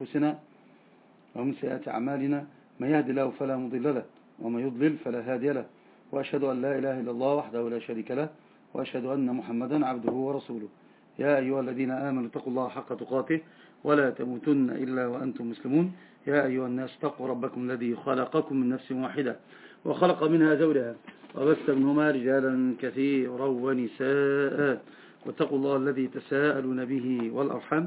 أنفسنا ومن سيئات أعمالنا ما يهدي الله فلا مضل له وما يضلل فلا هادي له وأشهد أن لا إله إلا الله وحده لا شريك له وأشهد أن محمدا عبده ورسوله. يا أيها الذين آمنوا اتقوا الله حق تقاته ولا تموتن إلا وأنتم مسلمون. يا أيها الناس اتقوا ربكم الذي خلقكم من نفس واحدة وخلق منها زوجها وبث منهما رجالا كثيرا ونساء. واتقوا الله الذي تساءلون به والأرحم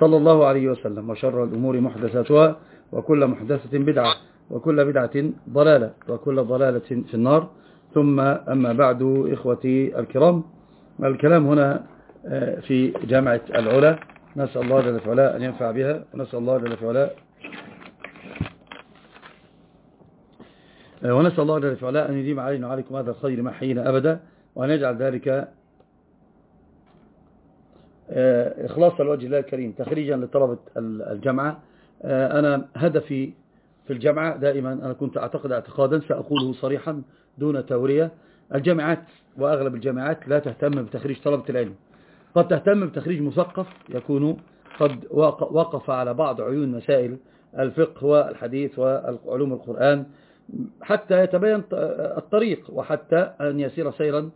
صلى الله عليه وسلم وشر الأمور محدثاتها وكل محدثة بدعة وكل بدعة ضلالة وكل ضلالة في النار. ثم أما بعد إخوتي الكرام الكلام هنا آه، في جامعة العلا. نسأل الله جل وعلا أن ينفع بها ونسأل الله جل وعلا آه، ونسأل الله جل وعلا أن يديم علينا وعليكم هذا الخير ما حيينا أبدا وأن يجعل ذلك آه، إخلاص الوجه الله الكريم تخريجا لطلبة الجامعة آه، أنا هدفي في الجامعة دائما أنا كنت أعتقد اعتقادا سأقوله صريحا دون تورية الجامعات وأغلب الجامعات لا تهتم بتخريج طلبة العلم. قد تهتم بتخريج مثقف يكون قد وقف على بعض عيون مسائل الفقه والحديث وعلوم القرآن حتى يتبين الطريق وحتى أن يسير سيرا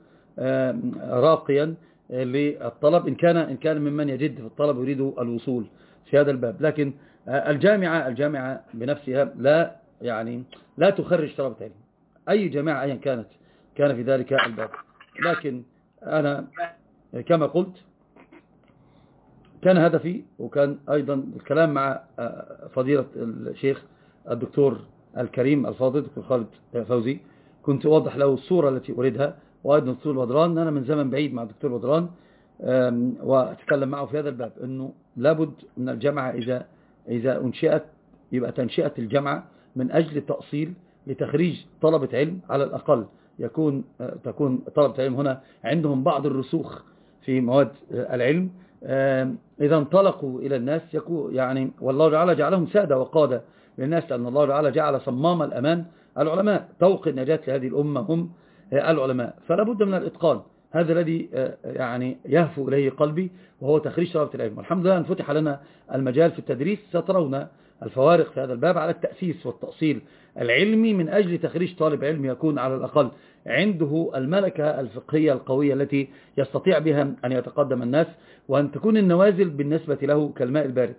راقيا للطلب إن كان, إن كان ممن يجد في الطلب يريد الوصول في هذا الباب. لكن الجامعة الجامعة بنفسها لا يعني لا تخرج طلبة علم. أي جامعة أيا كانت كان في ذلك الباب. لكن أنا كما قلت كان هدفي وكان أيضا الكلام مع فضيلة الشيخ الدكتور الكريم الفاضل دكتور خالد فوزي كنت أوضح له الصورة التي أريدها. وأيضا الدكتور بدران أنا من زمن بعيد مع الدكتور بدران وأتكلم معه في هذا الباب أنه لابد من الجامعة إذا, إذا أنشئت يبقى تنشئة الجامعة من أجل التأصيل لتخريج طلبة علم على الأقل. يكون تكون طلبة علم هنا عندهم بعض الرسوخ في مواد العلم. إذا انطلقوا إلى الناس يكون يعني والله تعالى جعلهم سادة وقادة للناس لأن الله تعالى جعل صمام الأمان. العلماء توقي النجاة لهذه الأمة هم العلماء. فلا بد من الإتقان. هذا الذي آه، يعني يهفو إليه قلبي وهو تخريج طلبة العلم والحمد لله أن فتح لنا المجال في التدريس. سترون الفوارق في هذا الباب على التأسيس والتأصيل العلمي من أجل تخريج طالب علم يكون على الأقل. عنده الملكة الفقهية القوية التي يستطيع بها أن يتقدم الناس وأن تكون النوازل بالنسبة له كالماء البارد.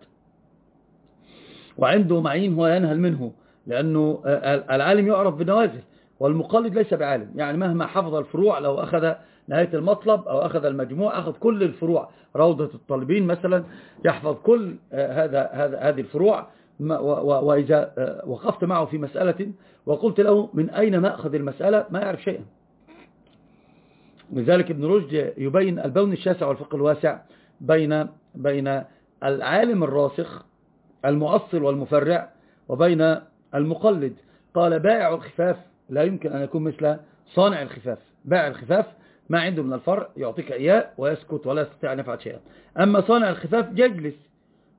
وعنده معين هو ينهل منه لأنه آه، العالم يعرف بنوازل والمقلد ليس بعالم. يعني مهما حفظ الفروع لو أخذ نهاية المطلب أو أخذ المجموع أخذ كل الفروع. روضة الطالبين مثلا يحفظ كل آه، هذا هذا هذه الفروع. وإذا آه، وقفت معه في مسألة وقلت له من أين مأخذ المسألة؟ ما يعرف شيئا. لذلك ابن رشد يبين البون الشاسع والفقه الواسع بين بين العالم الراسخ المؤصل والمفرع وبين المقلد. قال بائع الخفاف لا يمكن أن يكون مثل صانع الخفاف. بائع الخفاف ما عنده من الفرع يعطيك إياه ويسكت ولا يستطيع أن يفعل شيئا. أما صانع الخفاف يجلس.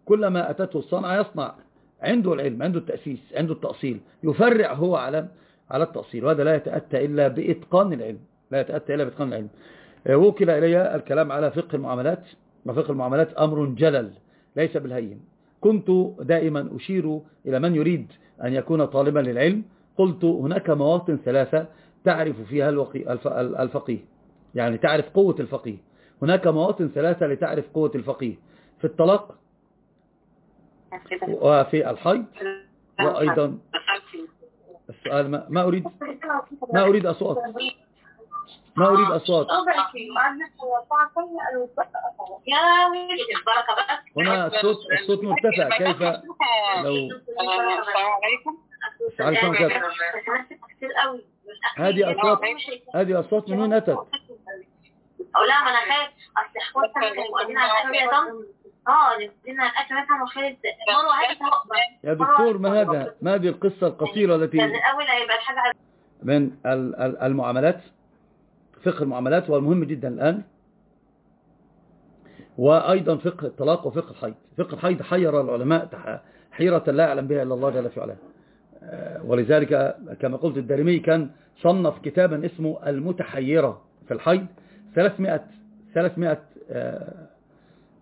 كلما أتته الصنعة يصنع. عنده العلم عنده التأسيس عنده التأصيل. يفرع هو على على التأصيل. وهذا لا يتأتى إلا بإتقان العلم. لا يتأتى إلا بإتقان العلم. آه، وكل إلي الكلام على فقه المعاملات. وفقه المعاملات أمر جلل ليس بالهين. كنت دائما أشير إلى من يريد أن يكون طالبا للعلم. قلت هناك مواطن ثلاثة تعرف فيها الفقيه. يعني تعرف قوة الفقيه. هناك مواطن ثلاثة لتعرف قوة الفقيه. في الطلاق وفي الحيض وأيضا السؤال ما, ما أريد ما أريد أصوات. ما أريد أصوات. هنا الصوت الصوت مرتفع. كيف؟ لو عليكم. كيف هذه أصوات هذه أصوات من وين أتت؟ أو لا ما أنا خايف. أصل حوالي آه جبنا الاكل مثلا وخالد مروه يا دكتور ما هذا ما هذه القصة القصيرة التي كان الأول هيبقى الحاجة من ال- ال- المعاملات فقه المعاملات والمهم جدا الآن وأيضا فقه الطلاق وفقه الحيض. فقه الحيض حير العلماء حيرة لا يعلم بها إلا الله جل في علاه. آه، ولذلك كما قلت الدارمي كان صنف كتابا اسمه المتحيرة في الحيض 300 300 آه،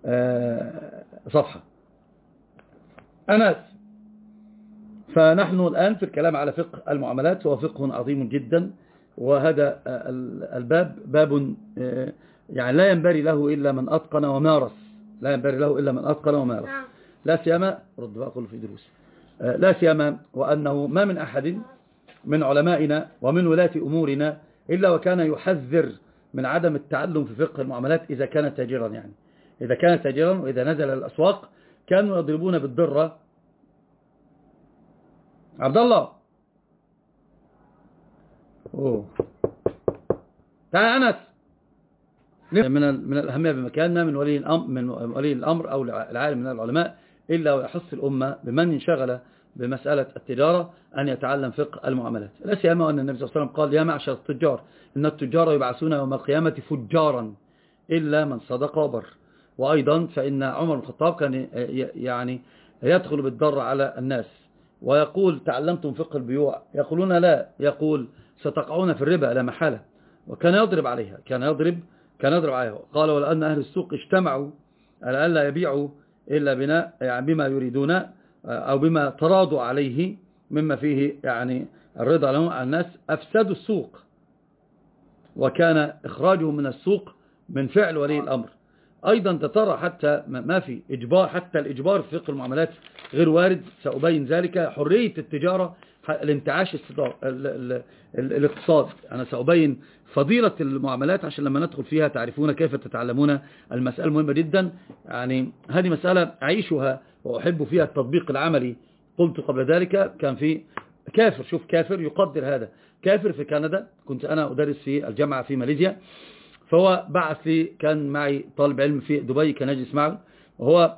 آه، صفحة. أنس فنحن الآن في الكلام على فقه المعاملات وهو فقه عظيم جدا وهذا ال- الباب باب آه، يعني لا ينبري له إلا من أتقن ومارس. لا ينبري له إلا من أتقن ومارس. لا سيما رد بقى كله في دروس آه، لا سيما وأنه ما من أحد من علمائنا ومن ولاة أمورنا إلا وكان يحذر من عدم التعلم في فقه المعاملات إذا كان تاجرا يعني. إذا كان تاجرا وإذا نزل الأسواق كانوا يضربون بالضرة. عبد الله. أوه. تعال أنس. من من الأهمية بمكاننا من ولي الأمر من ولي الأمر أو العالم من العلماء إلا ويحث الأمة بمن انشغل بمسألة التجارة أن يتعلم فقه المعاملات. لا سيما أن النبي صلى الله عليه وسلم قال يا معشر التجار إن التجار يبعثون يوم القيامة فجارا إلا من صدق وبر. وأيضا فإن عمر بن الخطاب كان يعني يدخل بالضر على الناس ويقول تعلمتم فقه البيوع؟ يقولون لا. يقول ستقعون في الربا لا محالة. وكان يضرب عليها كان يضرب كان يضرب عليها. قال ولأن أهل السوق اجتمعوا على ألا يبيعوا إلا بناء يعني بما يريدون أو بما تراضوا عليه مما فيه يعني الرضا لهم على الناس أفسدوا السوق. وكان إخراجه من السوق من فعل ولي الأمر. أيضا ترى حتى ما في إجبار حتى الإجبار في فقه المعاملات غير وارد سأبين ذلك. حرية التجارة الانتعاش الاقتصاد. أنا سأبين فضيلة المعاملات عشان لما ندخل فيها تعرفون كيف تتعلمون المسألة مهمة جدا. يعني هذه مسألة أعيشها وأحب فيها التطبيق العملي. قلت قبل ذلك كان في كافر شوف كافر يقدر هذا. كافر في كندا كنت أنا أدرس في الجامعة في ماليزيا. فهو بعث لي كان معي طالب علم في دبي كان يجلس معه. وهو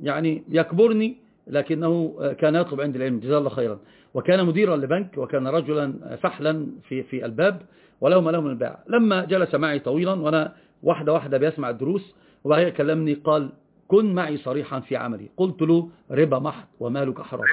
يعني يكبرني لكنه كان يطلب عندي العلم. جزاه الله خيرا. وكان مديرا لبنك وكان رجلا فحلا في في الباب وله ما له من الباع لما جلس معي طويلا وأنا واحدة واحدة بيسمع الدروس وبعدين كلمني قال كن معي صريحا في عملي. قلت له ربا محض ومالك حرام.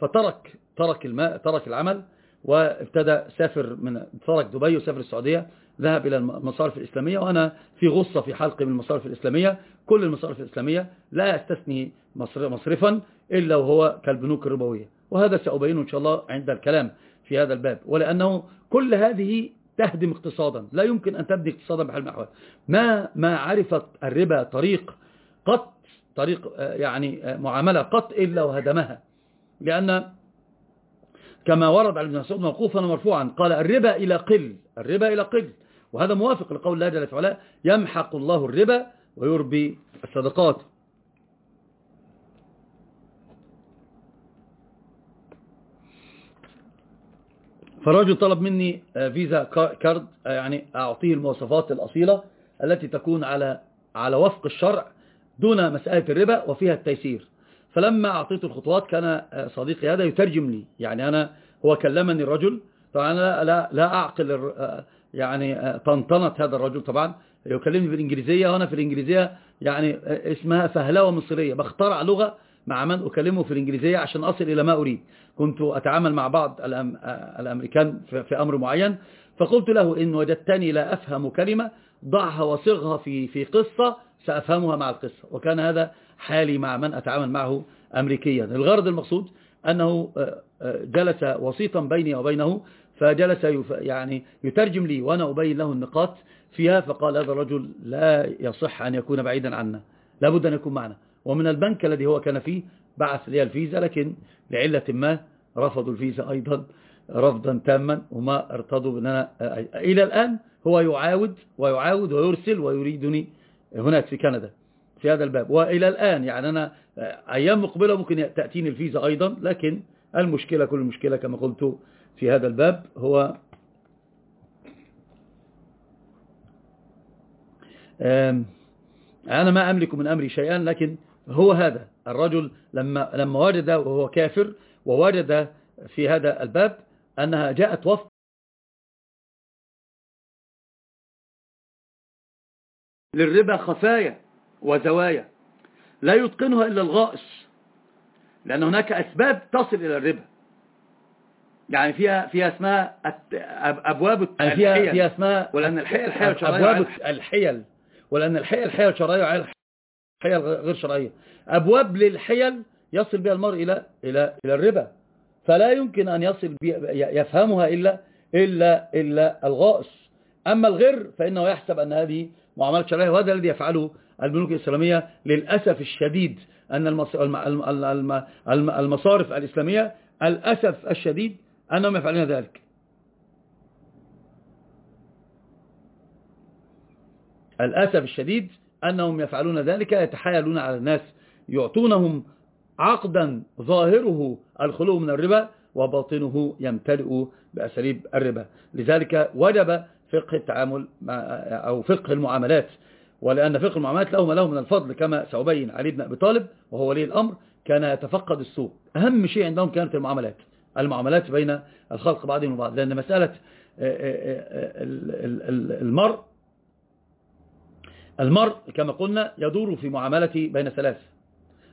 فترك ترك الماء ترك العمل وابتدى سافر من ترك دبي وسافر السعودية ذهب إلى المصارف الإسلامية وأنا في غصة في حلقة من المصارف الإسلامية. كل المصارف الإسلامية لا يستثني مصرفا إلا وهو كالبنوك الربوية. وهذا سأبينه إن شاء الله عند الكلام في هذا الباب. ولأنه كل هذه تهدم اقتصادا. لا يمكن أن تبدي اقتصادا بحال الأحوال ما ما عرفت الربا طريق قط طريق يعني معاملة قط إلا وهدمها. لأن كما ورد على ابن مسعود موقوفا ومرفوعا قال الربا إلى قل الربا إلى قل. وهذا موافق لقول الله جل وعلا يمحق الله الربا ويربي الصدقات. فالرجل طلب مني فيزا كارد يعني أعطيه المواصفات الأصيلة التي تكون على على وفق الشرع دون مسألة الربا وفيها التيسير. فلما أعطيته الخطوات كان صديقي هذا يترجم لي. يعني أنا هو كلمني الرجل طبعا أنا لا, لا أعقل يعني طنطنة هذا الرجل طبعا. يكلمني بالإنجليزية وأنا في الإنجليزية يعني اسمها فهلوة مصرية. بخترع لغة مع من أكلمه في الإنجليزية عشان أصل إلى ما أريد. كنت أتعامل مع بعض الأم الأمريكان في أمر معين. فقلت له إن وجدتني لا أفهم كلمة ضعها وصغها في في قصة سأفهمها مع القصة. وكان هذا حالي مع من أتعامل معه أمريكيا. الغرض المقصود أنه جلس وسيطا بيني وبينه فجلس يعني يترجم لي وأنا أبين له النقاط فيها فقال هذا الرجل لا يصح أن يكون بعيدا عنا لابد أن يكون معنا. ومن البنك الذي هو كان فيه بعث لي الفيزا لكن لعلة ما رفضوا الفيزا أيضا رفضا تاما وما ارتضوا بأننا إلى الآن هو يعاود ويعاود ويرسل ويريدني هناك في كندا في هذا الباب. وإلى الآن يعني أنا أيام مقبلة ممكن تأتيني الفيزا أيضا لكن المشكلة كل المشكلة كما قلت في هذا الباب هو أنا ما أملك من أمري شيئا لكن هو هذا. الرجل لما, لما وجد وهو كافر ووجد في هذا الباب أنها جاءت وفق للربا خفايا وزوايا لا يتقنها إلا الغائص لأن هناك أسباب تصل إلى الربا. يعني فيها فيها اسمها أبواب يعني فيها, الحيل. فيها اسمها ولأن الحيل الحيل أبواب الحيل. ولأن الحيل الحيل شرعية وعلى الحيل غير شرعية. أبواب للحيل يصل بها المرء إلى إلى إلى الربا. فلا يمكن أن يصل يفهمها إلا إلا إلا الغائص. أما الغير فإنه يحسب أن هذه معاملة شرعية وهذا الذي يفعله البنوك الإسلامية للأسف الشديد أن المصارف الإسلامية الأسف الشديد أنهم يفعلون ذلك. الأسف الشديد أنهم يفعلون ذلك يتحايلون على الناس يعطونهم عقدا ظاهره الخلو من الربا وباطنه يمتلئ بأساليب الربا. لذلك وجب فقه التعامل أو فقه المعاملات. ولأن فقه المعاملات له ما له من الفضل كما سأبين علي بن أبي طالب وهو ولي الأمر كان يتفقد السوق. أهم شيء عندهم كانت المعاملات. المعاملات بين الخلق بعضهم وبعض. لأن مسألة المرء المرء كما قلنا يدور في معاملة بين ثلاث.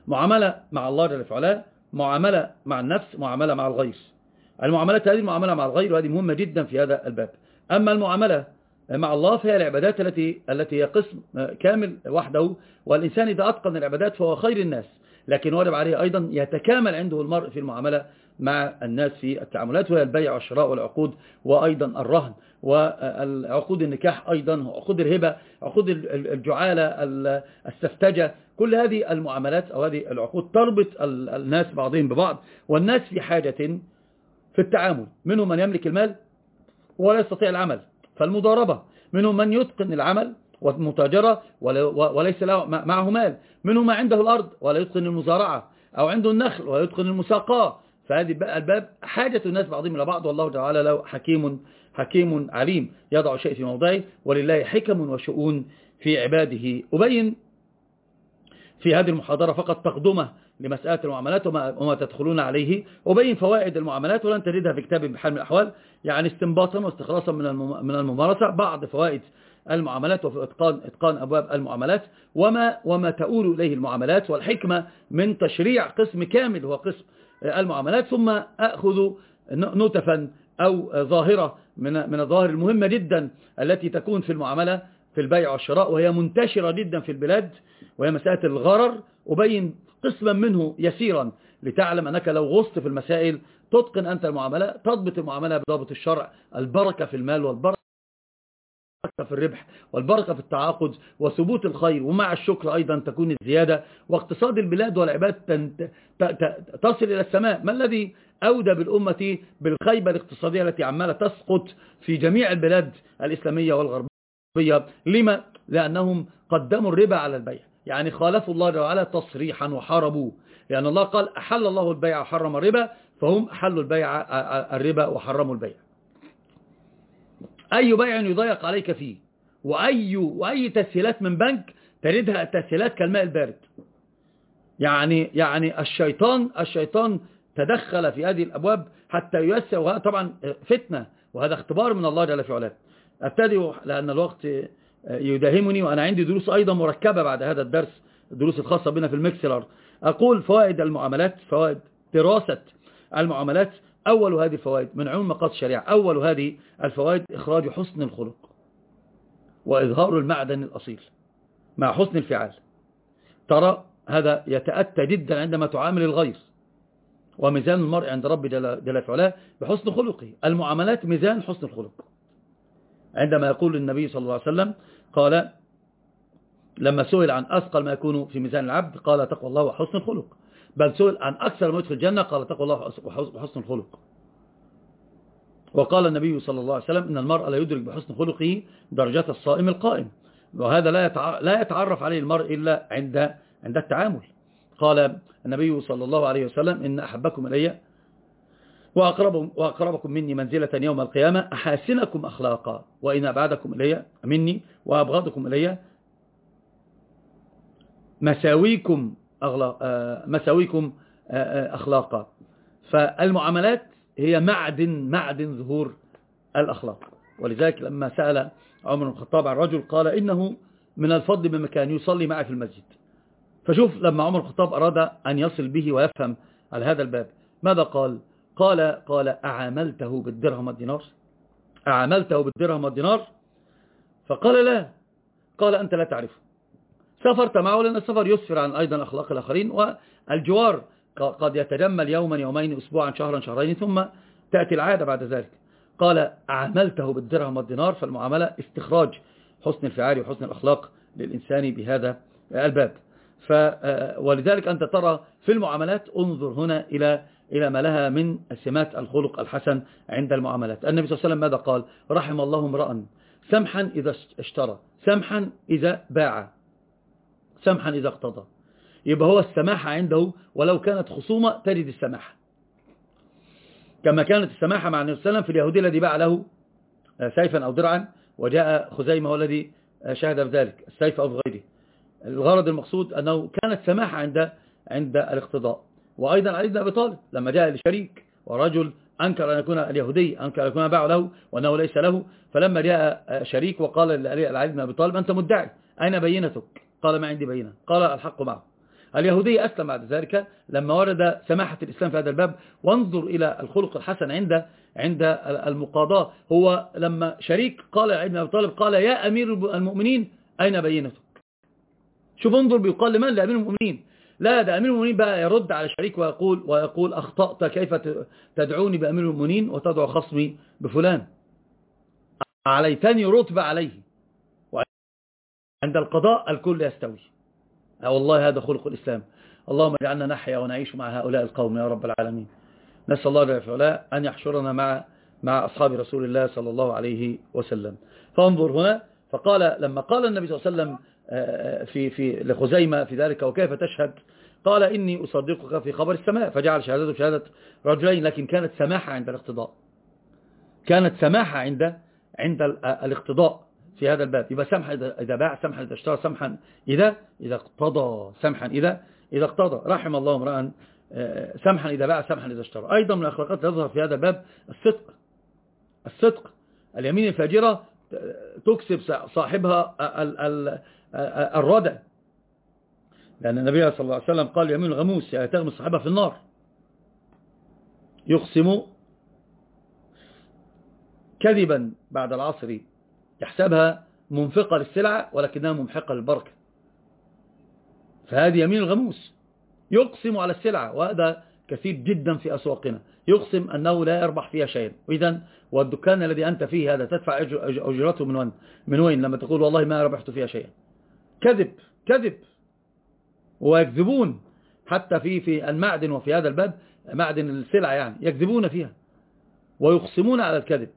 معاملة مع الله جل وعلا معاملة مع النفس معاملة مع الغير. المعاملات هذه المعاملة مع الغير وهذه مهمة جدا في هذا الباب. أما المعاملة مع الله فهي العبادات التي التي هي قسم كامل وحده. والإنسان إذا أتقن العبادات فهو خير الناس. لكن واجب عليه أيضا يتكامل عنده المرء في المعاملة مع الناس في التعاملات وهي البيع والشراء والعقود وأيضا الرهن وعقود النكاح أيضا عقود الهبة عقود الجعالة السفتجة كل هذه المعاملات أو هذه العقود تربط الناس بعضهم ببعض والناس في حاجة في التعامل منهم من يملك المال ولا يستطيع العمل فالمضاربة منهم من يتقن العمل والمتاجرة وليس معه مال منهم ما عنده الأرض ولا يتقن المزارعة أو عنده النخل ولا يتقن المساقاة فهذه الباب حاجة الناس بعضهم إلى بعض والله تعالى له حكيم حكيم عليم يضع شيء في موضعه ولله حكم وشؤون في عباده. أبين في هذه المحاضرة فقط تقدمة لمسألة المعاملات وما, تدخلون عليه. وبين فوائد المعاملات ولن تجدها في كتاب بحال من الأحوال يعني استنباطا واستخلاصا من الممارسة. بعض فوائد المعاملات وفي إتقان, إتقان أبواب المعاملات. وما, وما تؤول إليه المعاملات والحكمة من تشريع قسم كامل هو قسم المعاملات ثم أخذ نتفا أو ظاهرة من من الظواهر المهمة جدا التي تكون في المعاملة في البيع والشراء وهي منتشرة جدا في البلاد وهي مسألة الغرر. أبين قسما منه يسيرا لتعلم أنك لو غصت في المسائل تتقن أنت المعاملة تضبط المعاملة بضابط الشرع البركة في المال والبركة في الربح والبركة في التعاقد وثبوت الخير ومع الشكر أيضا تكون الزيادة واقتصاد البلاد والعباد تصل إلى السماء. ما الذي أودى بالأمة بالخيبة الاقتصادية التي عمالة تسقط في جميع البلاد الإسلامية والغربية؟ لما؟ لأنهم قدموا الربا على البيع. يعني خالفوا الله تعالى تصريحا وحاربوه لأن الله قال أحل الله البيع وحرم الربا فهم أحلوا البيع الربا وحرموا البيع. أي بيع يضيق عليك فيه؟ وأي, وأي تسهيلات من بنك تردها تسهيلات كالماء البارد. يعني يعني الشيطان الشيطان تدخل في هذه الأبواب حتى ييسر وهذا طبعا فتنة وهذا اختبار من الله جل في علاه. أبتدئ لأن الوقت يداهمني وأنا عندي دروس أيضا مركبة بعد هذا الدرس الدروس الخاصة بنا في المكسلر. أقول فوائد المعاملات فوائد دراسة المعاملات. أول هذه الفوائد من عموم مقاصد الشريعة أول هذه الفوائد إخراج حسن الخلق وإظهار المعدن الأصيل مع حسن الفعال. ترى هذا يتأتى جدا عندما تعامل الغير وميزان المرء عند رب جل فعلا بحسن خلقه. المعاملات ميزان حسن الخلق. عندما يقول النبي صلى الله عليه وسلم قال لما سئل عن أثقل ما يكون في ميزان العبد قال تقوى الله وحسن الخلق. بل سئل عن أكثر ما يدخل الجنة قال تقوى الله وحسن الخلق وقال النبي صلى الله عليه وسلم إن المرء لا يدرك بحسن خلقه درجات الصائم القائم. وهذا لا يتعرف عليه المرء إلا عند عند التعامل. قال النبي صلى الله عليه وسلم إن أحبكم إلي وأقرب وأقربكم مني منزلة يوم القيامة أحاسنكم أخلاقا وإن أبعدكم إلي مني وأبغضكم إلي مساويكم مساويكم أخلاقا. فالمعاملات هي معدن معدن ظهور الأخلاق. ولذلك لما سأل عمر بن الخطاب عن رجل قال إنه من الفضل بمكان يصلي معي في المسجد. فشوف لما عمر الخطاب أراد أن يصل به ويفهم على هذا الباب ماذا قال؟ قال قال أعاملته بالدرهم والدينار. أعاملته بالدرهم والدينار؟ فقال لا. قال أنت لا تعرفه. سافرت معه لأن السفر يسفر عن أيضا أخلاق الآخرين والجوار قد يتجمل يوما يومين أسبوعا شهرا شهرين ثم تأتي العادة بعد ذلك. قال عملته بالدرهم والدينار فالمعاملة استخراج حسن الفعال وحسن الأخلاق للإنسان بهذا الباب. ف ولذلك أنت ترى في المعاملات انظر هنا إلى إلى ما لها من سمات الخلق الحسن عند المعاملات. النبي صلى الله عليه وسلم ماذا قال؟ رحم الله امرأ سمحا إذا اشترى سمحا إذا باع. سمحا إذا اقتضى. يبقى هو السماحة عنده ولو كانت خصومة تجد السماحة كما كانت السماحة مع النبي صلى الله عليه وسلم في اليهودي الذي باع له سيفا أو درعا وجاء خزيمة هو الذي شهد بذلك السيف أو بغيره. الغرض المقصود أنه كانت سماحة عند عند الاقتضاء. وأيضا علي بن أبي طالب لما جاء لشريك ورجل أنكر أن يكون اليهودي أنكر أن يكون باع له وأنه ليس له فلما جاء شريك وقال لعلي بن أبي طالب أنت مدعي أين بينتك؟ قال ما عندي بينة. قال الحق معه. اليهودي أسلم بعد ذلك لما ورد سماحة الإسلام في هذا الباب. وانظر إلى الخلق الحسن عند عند المقاضاة. هو لما شريك قال لعلي بن أبي طالب قال يا أمير المؤمنين أين بينتك؟ شوف انظر بيقال لمن؟ لأمير المؤمنين. لا ده أمير المؤمنين بقى يرد على شريك ويقول ويقول أخطأت كيف تدعوني بأمير المؤمنين وتدعو خصمي بفلان؟ عليتني رتب عليه. عند القضاء الكل يستوي. والله هذا خلق الإسلام. اللهم اجعلنا نحيا ونعيش مع هؤلاء القوم يا رب العالمين. نسأل الله جل أن يحشرنا مع مع أصحاب رسول الله صلى الله عليه وسلم. فانظر هنا. فقال لما قال النبي صلى الله عليه وسلم في في لخزيمة في ذلك وكيف تشهد؟ قال إني أصدقك في خبر السماء. فجعل شهادته شهادة رجلين لكن كانت سماحة عند الاقتضاء. كانت سماحة عند عند الاقتضاء. في هذا الباب. يبقى سمحا إذا باع سمحا إذا اشترى سمحا إذا إذا اقتضى سمحا إذا إذا اقتضى. رحم الله امرأ سمحا إذا باع سمحا إذا اشترى. أيضا من الأخلاقات تظهر في هذا الباب الصدق. الصدق اليمين الفاجرة تكسب صاحبها الردع لأن النبي صلى الله عليه وسلم قال يمين الغموس يعني تغمس صاحبها في النار. يقسم كذبا بعد العصر يحسبها منفقة للسلعة ولكنها ممحقة للبركة. فهذه يمين الغموس. يقسم على السلعة وهذا كثير جدا في أسواقنا. يقسم أنه لا يربح فيها شيئا. إذا والدكان الذي أنت فيه هذا تدفع أجرته من وين, من وين؟ لما تقول والله ما ربحت فيها شيئا. كذب كذب. ويكذبون. حتى في في المعدن وفي هذا الباب معدن السلع يعني يكذبون فيها. ويقسمون على الكذب.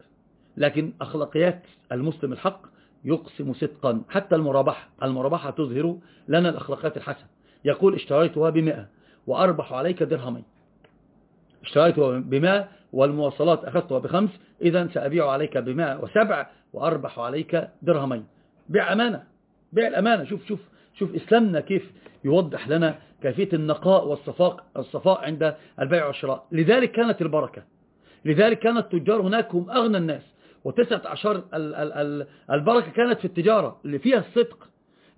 لكن أخلاقيات المسلم الحق يقسم صدقا. حتى المرابحة المرابحة تظهر لنا الأخلاقيات الحسنة. يقول اشتريتها بمئة وأربح عليك درهمين. اشتريتها بمئة والمواصلات أخذتها بخمس إذا سأبيع عليك بمئة وسبع وأربح عليك درهمين. بيع أمانة بيع الأمانة. شوف شوف شوف إسلامنا كيف يوضح لنا كيفية النقاء والصفاء الصفاء عند البيع والشراء. لذلك كانت البركة. لذلك كان التجار هناك هم أغنى الناس. وتسعة عشر البركة كانت في التجارة اللي فيها الصدق.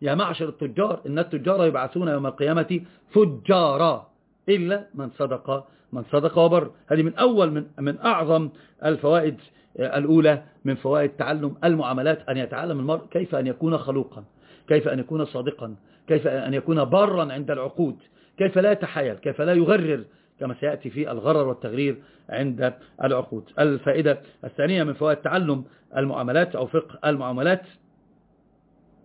يا معشر التجار إن التجار يبعثون يوم القيامة فجارا إلا من صدق من صدق وبر. هذه من أول من, من أعظم الفوائد الأولى من فوائد تعلم المعاملات أن يتعلم المرء كيف أن يكون خلوقا كيف أن يكون صادقا كيف أن يكون برا عند العقود كيف لا يتحايل كيف لا يغرر كما سيأتي في الغرر والتغرير عند العقود. الفائدة الثانية من فوائد تعلم المعاملات أو فقه المعاملات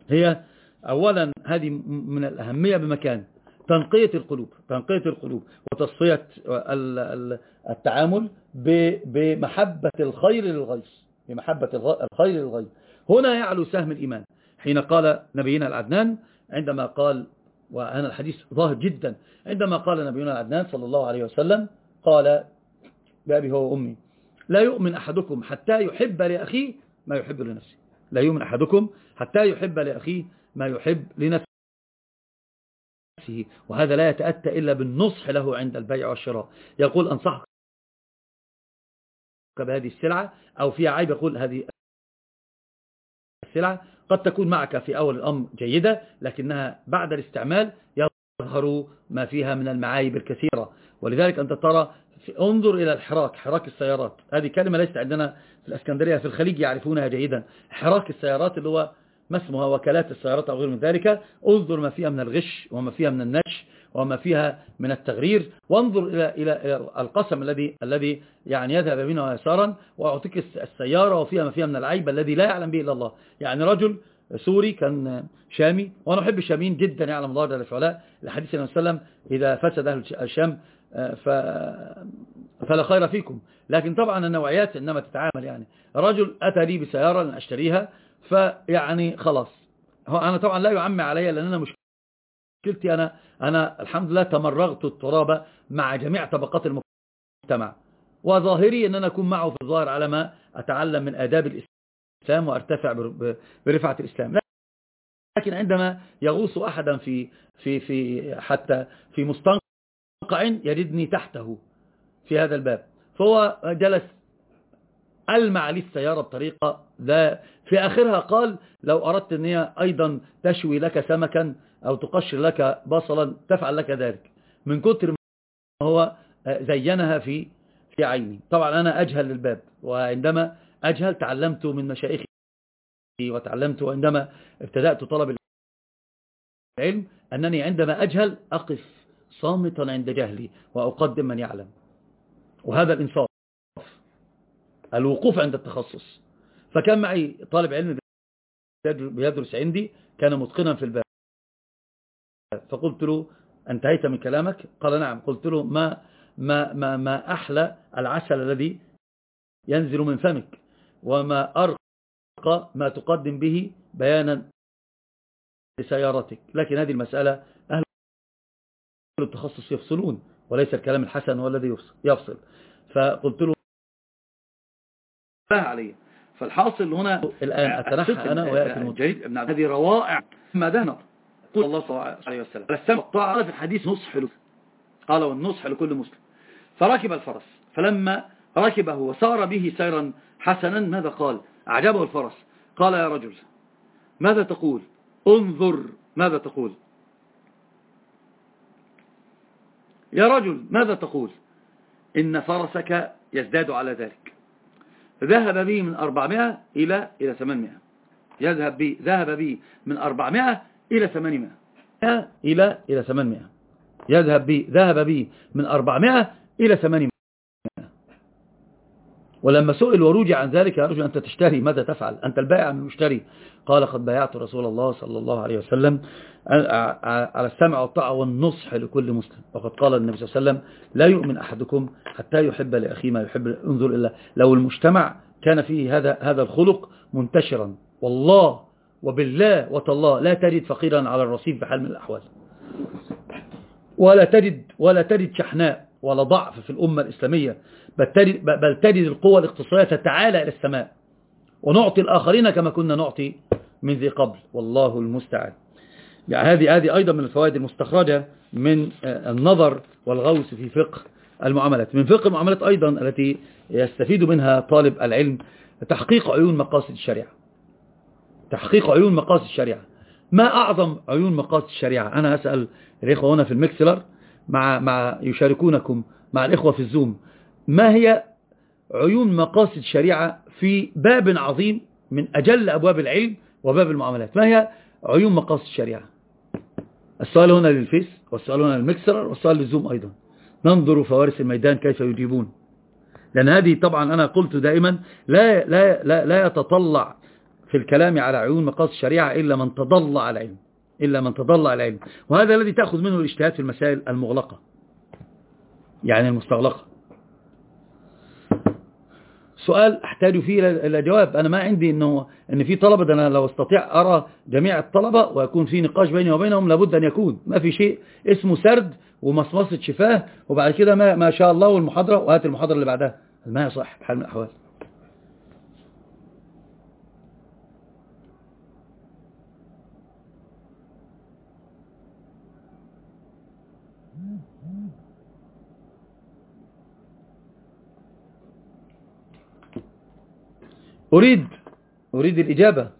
هي أولا هذه من الأهمية بمكان تنقية القلوب تنقية القلوب وتصفية التعامل بمحبة الخير للغير بمحبة الخير للغير هنا يعلو سهم الإيمان. حين قال نبينا العدنان عندما قال وأنا الحديث ظاهر جدا. عندما قال نبينا العدنان صلى الله عليه وسلم قال بأبي هو وأمي لا يؤمن أحدكم حتى يحب لأخيه ما يحب لنفسه. لا يؤمن أحدكم حتى يحب لأخيه ما يحب لنفسه. نفسه وهذا لا يتأتى إلا بالنصح له عند البيع والشراء. يقول أنصحك بهذه السلعة أو فيها عيب يقول هذه السلعة قد تكون معك في أول الأمر جيدة لكنها بعد الاستعمال يظهر ما فيها من المعايب الكثيرة. ولذلك أنت ترى انظر إلى الحراك حراك السيارات. هذه كلمة ليست عندنا في الأسكندرية في الخليج يعرفونها جيدا. حراك السيارات اللي هو ما اسمها وكالات السيارات أو غير من ذلك انظر ما فيها من الغش وما فيها من النش وما فيها من التغرير. وانظر إلى, إلى القسم الذي الذي يعني يذهب يمينا ويسارا وأعطيك السيارة وفيها ما فيها من العيب الذي لا يعلم به إلا الله. يعني رجل سوري كان شامي وأنا أحب الشاميين جدا يعلم الله جل وعلا. الحديث صلى الله عليه وسلم إذا فسد أهل الشام ف... فلا خير فيكم. لكن طبعا النوعيات إنما تتعامل يعني. رجل أتى لي بسيارة لن أشتريها فيعني خلاص. هو أنا طبعا لا يعمي علي لأن أنا مشكلتي أنا, أنا الحمد لله تمرغت التراب مع جميع طبقات المجتمع. وظاهري أن أنا أكون معه في الظاهر على ما أتعلم من آداب الإسلام وأرتفع برفعة الإسلام. لكن عندما يغوص أحدا في في في حتى في مستنقع يردني تحته في هذا الباب. فهو جلس ألمع لي السيارة بطريقة ذا في آخرها قال لو أردت أن هي أيضا تشوي لك سمكا أو تقشر لك بصلا تفعل لك ذلك. من كتر ما هو زينها في في عيني. طبعا أنا أجهل للباب وعندما أجهل تعلمت من مشايخي وتعلمت عندما ابتدأت طلب العلم أنني عندما أجهل أقف صامتا عند جهلي وأقدم من يعلم. وهذا الإنصاف الوقوف عند التخصص. فكان معي طالب علم بيدرس عندي كان متقنا في الباب. فقلت له أنتهيت من كلامك؟ قال نعم. قلت له ما, ما, ما, ما أحلى العسل الذي ينزل من فمك وما أرقى ما تقدم به بيانا لسيارتك. لكن هذه المسألة أهل التخصص يفصلون وليس الكلام الحسن هو الذي يفصل فقلت له عليه فالحاصل هنا الآن أتنحى أنا ويأتي ابن هذه روائع ما دهنا قول الله صلى الله عليه وسلم. السمع. قال في الحديث نصح له. قال والنصح لكل مسلم. فركب الفرس. فلما ركبه وسار به سيرا حسنا ماذا قال؟ أعجبه الفرس. قال يا رجل ماذا تقول؟ انظر ماذا تقول. يا رجل ماذا تقول؟ إن فرسك يزداد على ذلك. ذهب به من 400 إلى إلى 800 يذهب به ذهب به من 400 إلى 800 إلى إلى 800 يذهب به ذهب به من 400 إلى 800 ولما سئل ورجع عن ذلك يا رجل أنت تشتري؟ ماذا تفعل؟ أنت البائع من المشتري؟ قال قد بايعت رسول الله صلى الله عليه وسلم على السمع والطاعة والنصح لكل مسلم. وقد قال النبي صلى الله عليه وسلم لا يؤمن أحدكم حتى يحب لأخيه ما يحب انظر إلا لو المجتمع كان فيه هذا هذا الخلق منتشرا. والله وبالله وتالله لا تجد فقيرا على الرصيف بحال من الأحوال. ولا تجد ولا تجد شحناء ولا ضعف في الأمة الإسلامية بل تجد, بل تجد القوة الاقتصادية تتعالى إلى السماء. ونعطي الآخرين كما كنا نعطي من ذي قبل. والله المستعان. يعني هذه هذه أيضا من الفوائد المستخرجة من النظر والغوص في فقه المعاملات. من فقه المعاملات أيضا التي يستفيد منها طالب العلم تحقيق عيون مقاصد الشريعة. تحقيق عيون مقاصد الشريعة. ما أعظم عيون مقاصد الشريعة؟ أنا أسأل الإخوة هنا في المكسلر مع, مع يشاركونكم مع الإخوة في الزوم. ما هي عيون مقاصد الشريعة في باب عظيم من أجل أبواب العلم وباب المعاملات؟ ما هي عيون مقاصد الشريعة؟ السؤال هنا للفيس والسؤال هنا للمكسر والسؤال للزوم أيضا. ننظر فوارس الميدان كيف يجيبون. لأن هذه طبعا أنا قلت دائما لا, لا, لا, لا يتطلع في الكلام على عيون مقاصد الشريعة إلا من تضلع على العلم إلا من تضلع على العلم. وهذا الذي تأخذ منه الاجتهاد في المسائل المغلقة يعني المستغلقة. سؤال أحتاج فيه إلى جواب. أنا ما عندي انه إن في طلبة ده أنا لو أستطيع أرى جميع الطلبة ويكون في نقاش بيني وبينهم لابد أن يكون. ما في شيء اسمه سرد ومصمصة شفاه وبعد كده ما, ما شاء الله والمحاضرة وهات المحاضرة اللي بعدها. ما يصح بحال من الأحوال. أريد أريد الإجابة.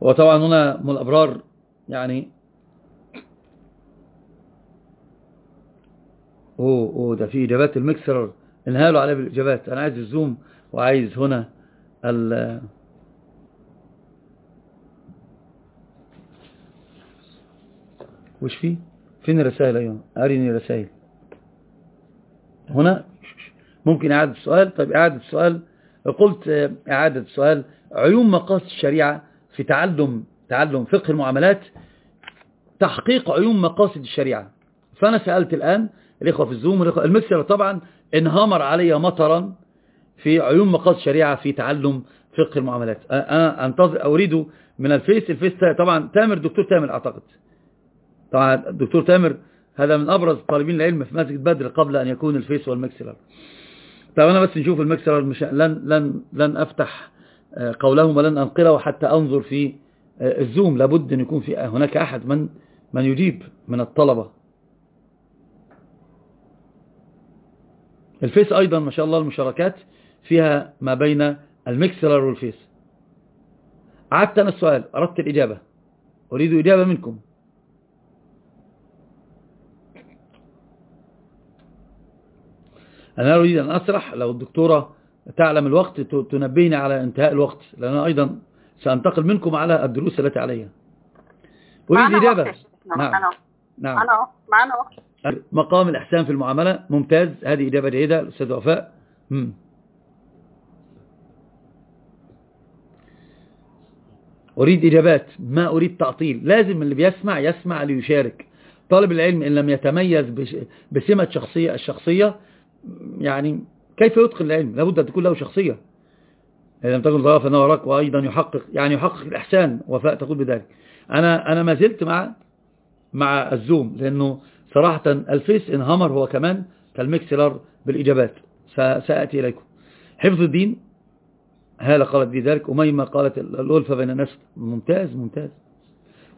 وطبعا هنا من الأبرار يعني أوه أوه ده في إجابات المكسر انهالوا عليه بالإجابات. أنا عايز الزوم وعايز هنا ال وش في فين الرسائل أيوه اريني الرسائل. هنا؟ ممكن إعادة السؤال؟ طيب إعادة السؤال. قلت إعادة السؤال. عيون مقاصد الشريعة في تعلم تعلم فقه المعاملات تحقيق عيون مقاصد الشريعة. فأنا سألت الآن الإخوة في الزوم المكسر طبعا انهمر علي مطرا في عيون مقاصد الشريعة في تعلم فقه المعاملات. أنا أنتظر أريد من الفيس الفيس طبعا تامر دكتور تامر أعتقد. طبعا الدكتور تامر هذا من أبرز طالبين العلم في مسجد بدر قبل أن يكون الفيس وال Mixlr طبعا أنا بس نشوف ال Mixlr مش لن, لن, لن أفتح قولهم ولن أنقله حتى أنظر في الزوم. لابد أن يكون في هناك أحد من من يجيب من الطلبة. الفيس أيضا ما شاء الله المشاركات فيها ما بين المكسلر والفيس. عدت أنا السؤال أردت الإجابة. أريد إجابة منكم. أنا أريد أن أسرح لو الدكتورة تعلم الوقت تنبهني على انتهاء الوقت لأن أنا أيضا سأنتقل منكم على الدروس التي علي أريد إجابة نعم. نعم. أنا معنا وقت. مقام الإحسان في المعاملة. ممتاز. هذه إجابة جيدة الأستاذ وفاء. مم. أريد إجابات. ما أريد تعطيل. لازم اللي بيسمع يسمع ليشارك. طالب العلم إن لم يتميز بسمة شخصية الشخصية يعني كيف يتقن العلم؟ لابد أن تكون له شخصية. إذا لم تكن ضرافة وراك وأيضا يحقق يعني يحقق الإحسان وفاء تقول بذلك. أنا أنا ما زلت مع مع الزوم لأنه صراحة الفيس انهمر هو كمان كالمكسلر بالإجابات. فسأتي إليكم. حفظ الدين هالة قالت بذلك أميمة قالت الألفة بين الناس. ممتاز ممتاز.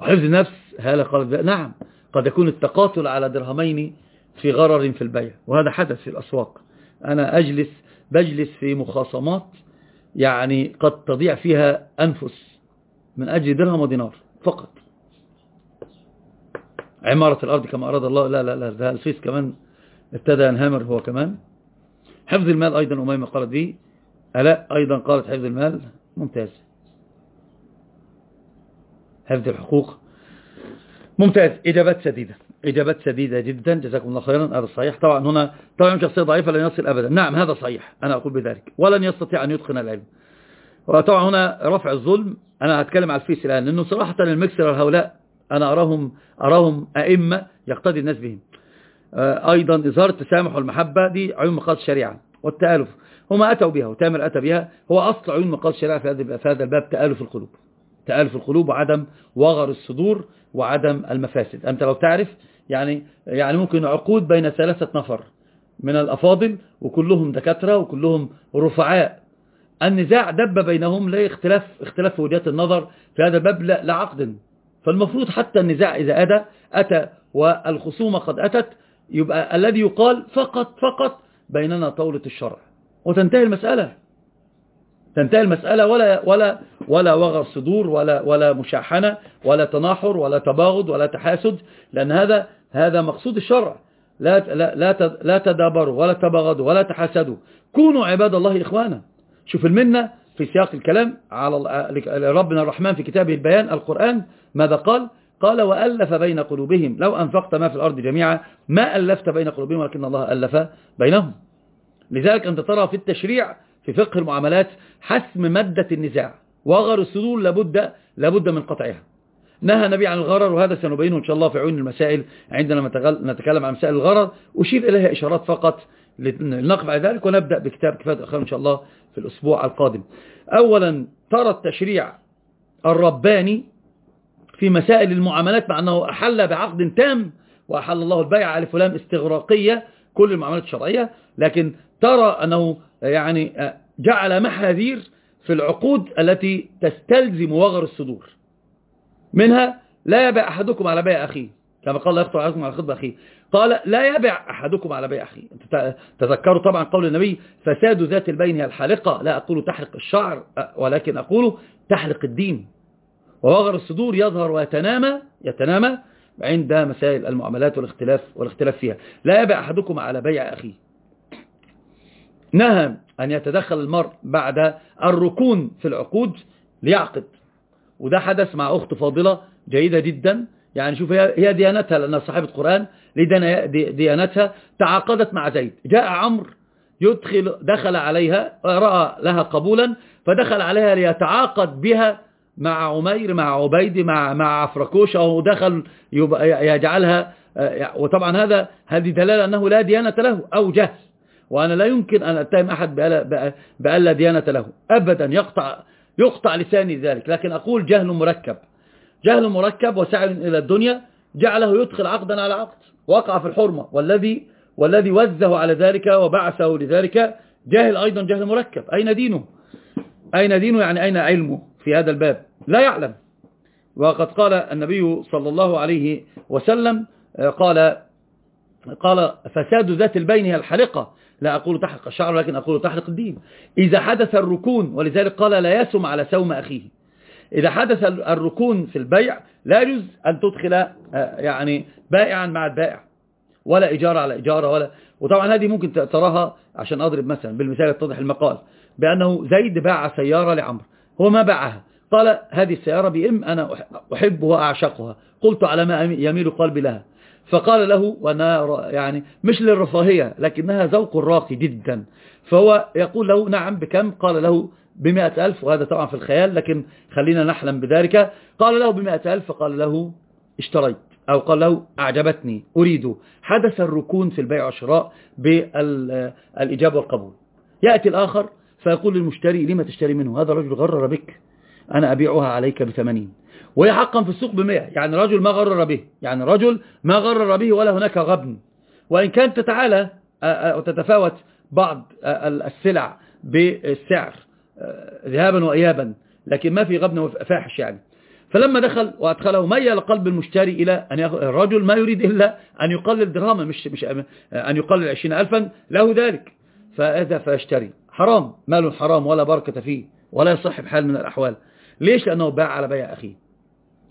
وحفظ النفس هالة قالت نعم قد يكون التقاتل على درهمين في غرر في البيع وهذا حدث في الأسواق. أنا أجلس بجلس في مخاصمات يعني قد تضيع فيها أنفس من أجل درهم ودينار فقط. عمارة الأرض كما أراد الله لا لا لا ده الفيس كمان ابتدى ينهمر هو كمان. حفظ المال أيضا أميمة قالت به ألاء أيضا قالت حفظ المال ممتاز. حفظ الحقوق ممتاز إجابات سديدة. إجابات سديدة جدا. جزاكم الله خيرا. هذا صحيح. طبعا هنا طبعا شخصية ضعيفة لن يصل أبدا. نعم هذا صحيح. أنا أقول بذلك. ولن يستطيع أن يتقن العلم. وطبعا هنا رفع الظلم. أنا هتكلم على الفيس الآن. لأنه صراحة المكسر هؤلاء أنا أراهم, أراهم أئمة يقتدي الناس بهم. أيضا إظهار التسامح والمحبة دي عيون مقاصد الشريعة والتآلف. هما أتوا بها وتامر أتى بها. هو أصل عيون مقاصد الشريعة في هذا الباب تآلف القلوب. تآلف القلوب وعدم وغر الصدور وعدم المفاسد. أنت لو تعرف يعني يعني ممكن عقود بين ثلاثة نفر من الأفاضل وكلهم دكاترة وكلهم رفعاء. النزاع دب بينهم لا اختلاف اختلاف وجهات النظر. في هذا الباب لا, عقد. فالمفروض حتى النزاع إذا أتى أتى والخصومة قد أتت يبقى الذي يقال فقط فقط بيننا طاولة الشرع. وتنتهي المسألة. تنتهي المسألة ولا ولا ولا وغى الصدور ولا ولا مشاحنة ولا تناحر ولا تباغض ولا تحاسد لأن هذا هذا مقصود الشرع. لا لا لا تدابروا ولا تباغضوا ولا تحاسدوا. كونوا عباد الله إخوانا. شوف المنة في سياق الكلام على ربنا الرحمن في كتابه البيان القرآن ماذا قال؟ قال وألف بين قلوبهم. لو أنفقت ما في الأرض جميعا ما ألفت بين قلوبهم ولكن الله ألف بينهم. لذلك أنت ترى في التشريع في فقه المعاملات حسم مادة النزاع. وغر الصدور لابد, لابد من قطعها. نهى النبي عن الغرر وهذا سنبينه إن شاء الله في عيون المسائل. عندما نتكلم عن مسائل الغرر. أشير إليها إشارات فقط لنقف على ذلك ونبدأ بكتاب كفاية أخير إن شاء الله في الأسبوع القادم. أولا ترى التشريع الرباني في مسائل المعاملات مع أنه أحل بعقد تام وأحل الله البيع على فلان استغراقية كل المعاملات الشرعية. لكن ترى أنه يعني جعل محاذير في العقود التي تستلزم وغر الصدور. منها لا يبيع أحدكم على بيع أخيه. كما قال لا يخطر عليكم على خطبة أخيه. قال لا يبع أحدكم على بيع أخيه. تذكروا طبعا قول النبي فساد ذات البين هي الحالقة. لا أقول تحلق الشعر ولكن أقول تحلق الدين. ووغر الصدور يظهر ويتنامى يتنامى عند مسائل المعاملات والاختلاف والاختلاف فيها. لا يبع أحدكم على بيع أخيه. نهى أن يتدخل المرء بعد الركون في العقود ليعقد. وده حدث مع أخت فاضلة جيدة جدا. يعني شوف هي ديانتها لأنها صاحبة قرآن ديانتها. تعاقدت مع زيد. جاء عمرو يدخل دخل عليها رأى لها قبولا فدخل عليها ليتعاقد بها مع عمير مع عبيد مع مع عفركوش أو دخل يجعلها وطبعا هذا هذه دلالة أنه لا ديانة له أو جهل. وأنا لا يمكن أن أتهم أحد بأن لا ديانة له. أبدا يقطع يقطع لساني ذلك. لكن أقول جهل مركب. جهل مركب وسعي إلى الدنيا جعله يدخل عقدا على عقد. وقع في الحرمة. والذي والذي وزه على ذلك وبعثه لذلك جاهل أيضا جهل مركب. أين دينه؟ أين دينه؟ يعني أين علمه في هذا الباب؟ لا يعلم. وقد قال النبي صلى الله عليه وسلم قال قال فساد ذات البين هي الحلقة. لا أقول تحلق الشعر لكن أقول تحلق الدين. إذا حدث الركون ولذلك قال لا يسم على سوم أخيه. إذا حدث الركون في البيع لا يجوز أن تدخل آه، يعني بائعا مع البائع. ولا إجارة على إجارة ولا وطبعا هذه ممكن تراها عشان أضرب مثلا بالمثال يتضح المقال بأنه زيد باع سيارة لعمر هو ما باعها. قال هذه السيارة بإم أنا أحبها وأعشقها. قلت على ما يميل قلبي لها. فقال له وأنا يعني مش للرفاهية لكنها ذوق راقي جدا. فهو يقول له نعم بكم؟ قال له بمئة ألف وهذا طبعا في الخيال لكن خلينا نحلم بذلك. قال له بمئة ألف فقال له اشتريت أو قال له أعجبتني أريد. حدث الركون في البيع والشراء بالإجابة والقبول. يأتي الآخر فيقول للمشتري لما تشتري منه؟ هذا رجل غرر بك أنا أبيعها عليك بثمانين وهي حقا في السوق بمئة. يعني رجل ما غرر به. يعني رجل ما غرر به ولا هناك غبن. وإن كانت تتعالى وتتفاوت بعض السلع بالسعر ذهابا وإيابا لكن ما في غبن فاحش يعني. فلما دخل وأدخله ميل قلب المشتري إلى أن الرجل ما يريد إلا أن يقلل درهما مش, مش أن يقلل عشرين ألفا له ذلك. فأذى فيشتري. حرام. مال حرام ولا بركة فيه ولا يصح بحال من الأحوال. ليش؟ لأنه باع على بيع أخيه.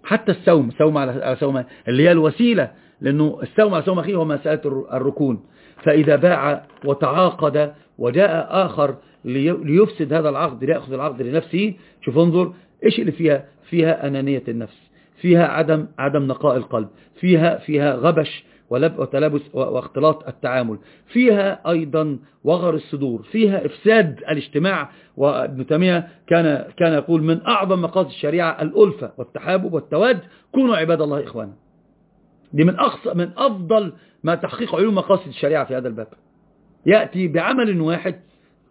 حتى السوم سوم على سوم اللي هي الوسيلة لأنه السوم على سوم أخيه هو مسألة الركون. فإذا باع وتعاقد وجاء آخر ليفسد هذا العقد ليأخذ العقد لنفسه شوف انظر إيش اللي فيها فيها أنانية النفس فيها عدم عدم نقاء القلب فيها فيها غبش وتلابس واختلاط التعامل. فيها أيضا وغر الصدور فيها إفساد الاجتماع. وابن تيمية كان, كان يقول من أعظم مقاصد الشريعة الألفة والتحابب والتواد كونوا عباد الله إخوانا. دي من, أخص من أفضل ما تحقيق علوم مقاصد الشريعة في هذا الباب. يأتي بعمل واحد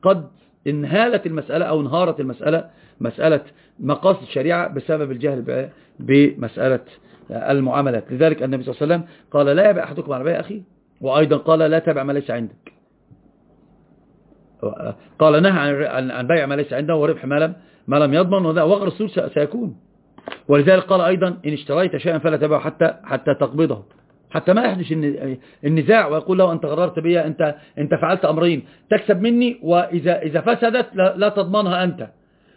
قد انهالت المسألة أو انهارت المسألة مسألة مقاصد الشريعة بسبب الجهل بمسألة المعاملات لذلك النبي صلى الله عليه وسلم قال لا يبع أحدكم على بيع أخي وأيضا قال لا تبع ما ليس عندك. قال نهى عن بيع ما ليس عنده وربح ما لم, ما لم يضمن وغر السور سيكون. ولذلك قال أيضا إن اشتريت شيئا فلا تبعه حتى, حتى تقبضه. حتى ما يحدث النزاع ويقول له أنت غررت بي أنت, أنت فعلت أمرين تكسب مني وإذا إذا فسدت لا تضمنها أنت.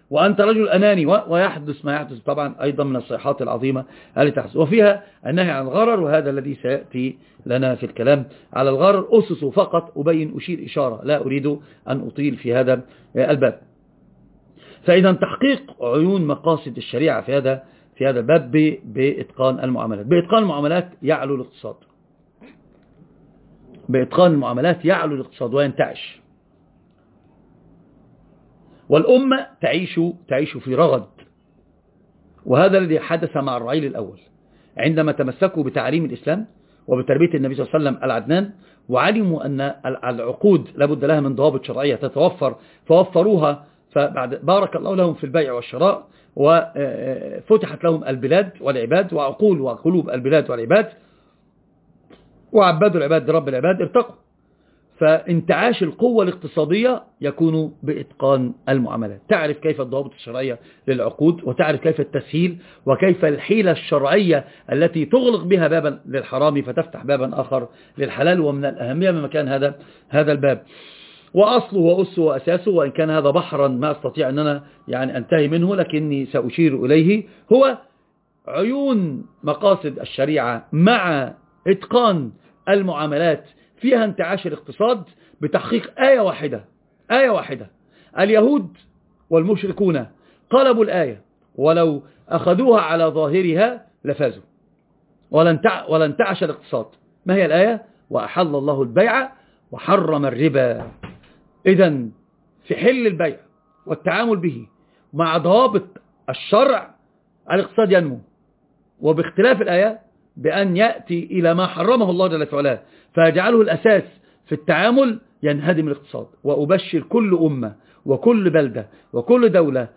وأنت رجل أناني ويحدث ما يحدث طبعا أيضا من الصيحات العظيمة التي تحدث. وفيها النهي عن الغرر وهذا الذي سيأتي لنا في الكلام. على الغرر أسس فقط أبين أشير إشارة لا أريد أن أطيل في هذا الباب. فإذا تحقيق عيون مقاصد الشريعة في هذا في هذا الباب بإتقان المعاملات. بإتقان المعاملات يعلو الاقتصاد. بإتقان المعاملات يعلو الاقتصاد وينتعش. والأمة تعيش, تعيش في رغد. وهذا الذي حدث مع الرعيل الأول. عندما تمسكوا بتعليم الإسلام وبتربية النبي صلى الله عليه وسلم العدنان وعلموا أن العقود لابد لها من ضوابط شرعية تتوفر فوفروها فبعد بارك الله لهم في البيع والشراء وفتحت لهم البلاد والعباد وعقول وقلوب البلاد والعباد وعبدوا العباد رب العباد ارتقوا. فانتعاش القوة الاقتصادية يكون بإتقان المعاملات تعرف كيف الضوابط الشرعية للعقود وتعرف كيف التسهيل وكيف الحيلة الشرعية التي تغلق بها بابا للحرام فتفتح بابا آخر للحلال ومن الأهمية من مكان هذا هذا الباب. وأصله وأسه وأساسه وإن كان هذا بحرا ما أستطيع أن أنا يعني أنتهي منه لكني سأشير إليه هو عيون مقاصد الشريعة مع إتقان المعاملات فيها انتعاش الاقتصاد بتحقيق آية واحدة آية واحدة. اليهود والمشركون قلبوا الآية ولو أخذوها على ظاهرها لفازوا. ولا انتعش الاقتصاد. ما هي الآية؟ وأحل الله البيع وحرم الربا. إذا في حل البيع والتعامل به مع ضوابط الشرع الاقتصاد ينمو. وباختلاف الآية بأن يأتي إلى ما حرمه الله جل وعلا فيجعله الأساس في التعامل ينهدم الاقتصاد. وأبشر كل أمة وكل بلدة وكل دولة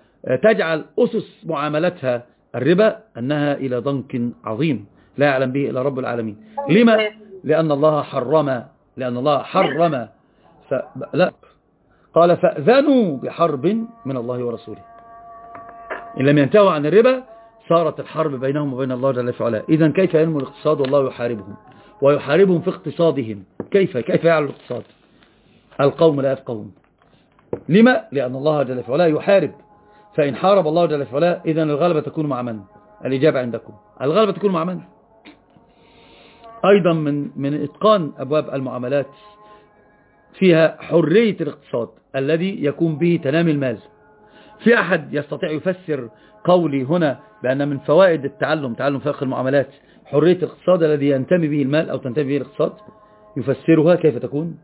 تجعل أسس معاملتها الربا أنها إلى ضنك عظيم. لا يعلم به إلا رب العالمين. لما؟ لأن الله حرم لأن الله حرم. ف... لا. قال فأذنوا بحرب من الله ورسوله. إن لم ينتهوا عن الربا صارت الحرب بينهم وبين الله جل وعلا. إذا كيف ينمو الاقتصاد؟ والله يحاربهم. ويحاربهم في اقتصادهم. كيف؟ كيف يعلو الاقتصاد؟ القوم لا يفقهون. لما؟ لأن الله جل وعلا يحارب. فإن حارب الله جل وعلا إذا الغلبة تكون مع من؟ الإجابة عندكم. الغلبة تكون مع من؟ أيضا من من إتقان أبواب المعاملات فيها حرية الاقتصاد الذي يكون به تنامي المال. في أحد يستطيع يفسر قولي هنا بأن من فوائد التعلم تعلم فقه المعاملات حرية الاقتصاد الذي ينتمي به المال أو تنتمي به الاقتصاد يفسرها كيف تكون؟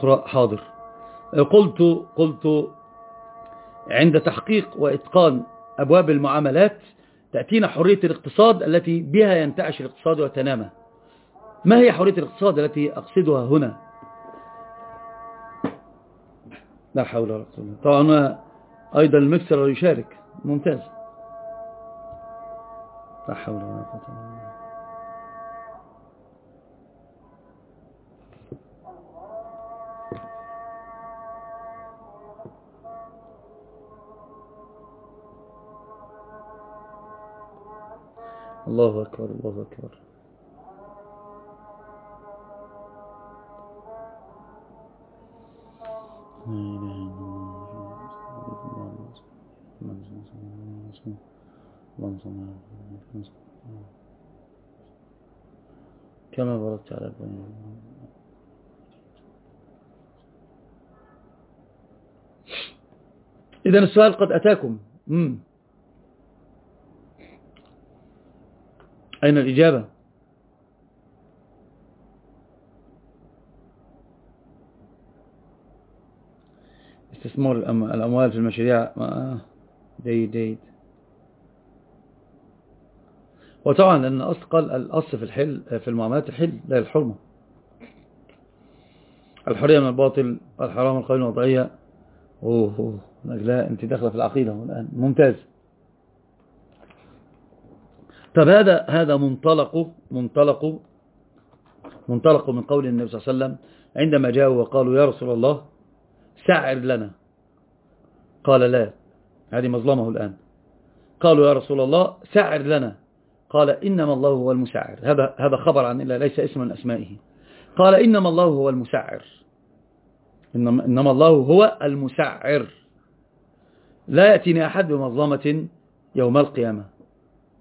أخرى حاضر. قلت قلت عند تحقيق وإتقان أبواب المعاملات تأتينا حرية الاقتصاد التي بها ينتعش الاقتصاد وتنامى. ما هي حرية الاقتصاد التي أقصدها هنا؟ لا حول ولا قوة طبعا أيضا المكسر يشارك. ممتاز. لا حول ولا قوة إلا بالله الله أكبر الله أكبر. كما باركت على إبراهيم. إذا السؤال قد أتاكم. مم. أين الإجابة؟ استثمار الأموال في المشاريع. جيد جيد. وطبعا لأن أصل الأصل في الحل في المعاملات الحل لا الحرمة. الحرية من الباطل الحرام القانون الوضعية. أوه, أوه. أنت داخلة في العقيدة الآن ممتاز. طب هذا هذا منطلق منطلق منطلق من قول النبي صلى الله عليه وسلم عندما جاءوا وقالوا يا رسول الله سعر لنا. قال لا هذه مظلمه الآن. قالوا يا رسول الله سعر لنا. قال إنما الله هو المسعر هذا هذا خبر عن الله ليس اسم من أسمائه. قال إنما الله هو المسعر إنما, إنما الله هو المسعر لا يأتيني أحد بمظلمة يوم القيامة.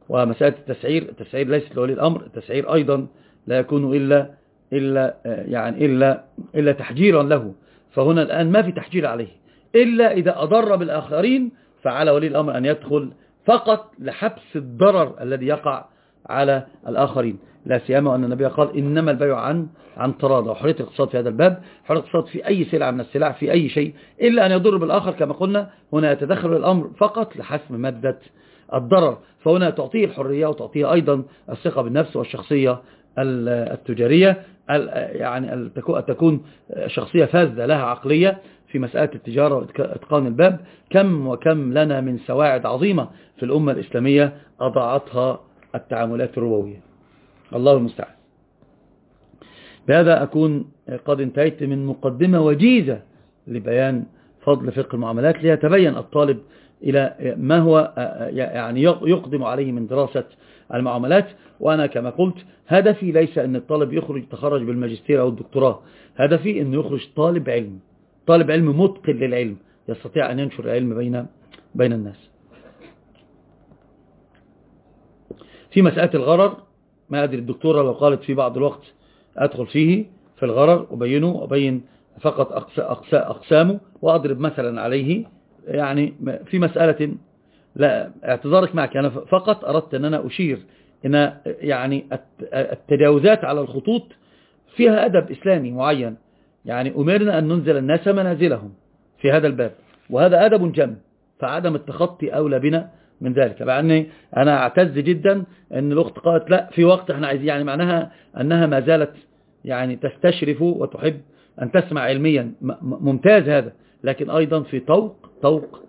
ومسألة التسعير التسعير ليست لولي الأمر التسعير أيضا لا يكون إلا إلا يعني إلا إلا تحجيرا له. فهنا الآن ما في تحجير عليه إلا إذا أضر بالآخرين فعلى ولي الأمر أن يدخل فقط لحبس الضرر الذي يقع على الآخرين. لا سيما أن النبي قال إنما البيع عن عن تراضى وحرية الاقتصاد في هذا الباب حرية الاقتصاد في أي سلعة من السلع في أي شيء إلا أن يضر بالآخر كما قلنا هنا يتدخل الأمر فقط لحسم مادة الضرر. فهنا تعطيه الحرية وتعطيه أيضا الثقة بالنفس والشخصية التجارية يعني تكون شخصية فاذة لها عقلية في مسألة التجارة وإتقان الباب. كم وكم لنا من سواعد عظيمة في الأمة الإسلامية أضاعتها التعاملات الربوية. الله المستعان. بهذا أكون قد انتهيت من مقدمة وجيزة لبيان فضل فقه المعاملات ليتبين الطالب إلى ما هو يعني يقدم عليه من دراسة المعاملات. وأنا كما قلت هدفي ليس أن الطالب يخرج تخرج بالماجستير أو الدكتوراه. هدفي أنه يخرج طالب علم. طالب علم متقن للعلم. يستطيع أن ينشر العلم بين بين الناس. في مسألة الغرر ما أدري الدكتورة لو قالت في بعض الوقت أدخل فيه في الغرر أبينه وأبين فقط أقسامه وأضرب مثلا عليه. يعني في مسألة لا اعتذارك معك أنا فقط أردت أن أنا أشير إن يعني التجاوزات على الخطوط فيها أدب إسلامي معين. يعني أمرنا أن ننزل الناس منازلهم في هذا الباب وهذا أدب جم فعدم التخطي أولى بنا من ذلك. مع أني أنا أعتز جدا أن الأخت قالت لا في وقت إحنا عايزين يعني معناها أنها ما زالت يعني تستشرف وتحب أن تسمع علميا ممتاز هذا. لكن أيضا في طوق طوق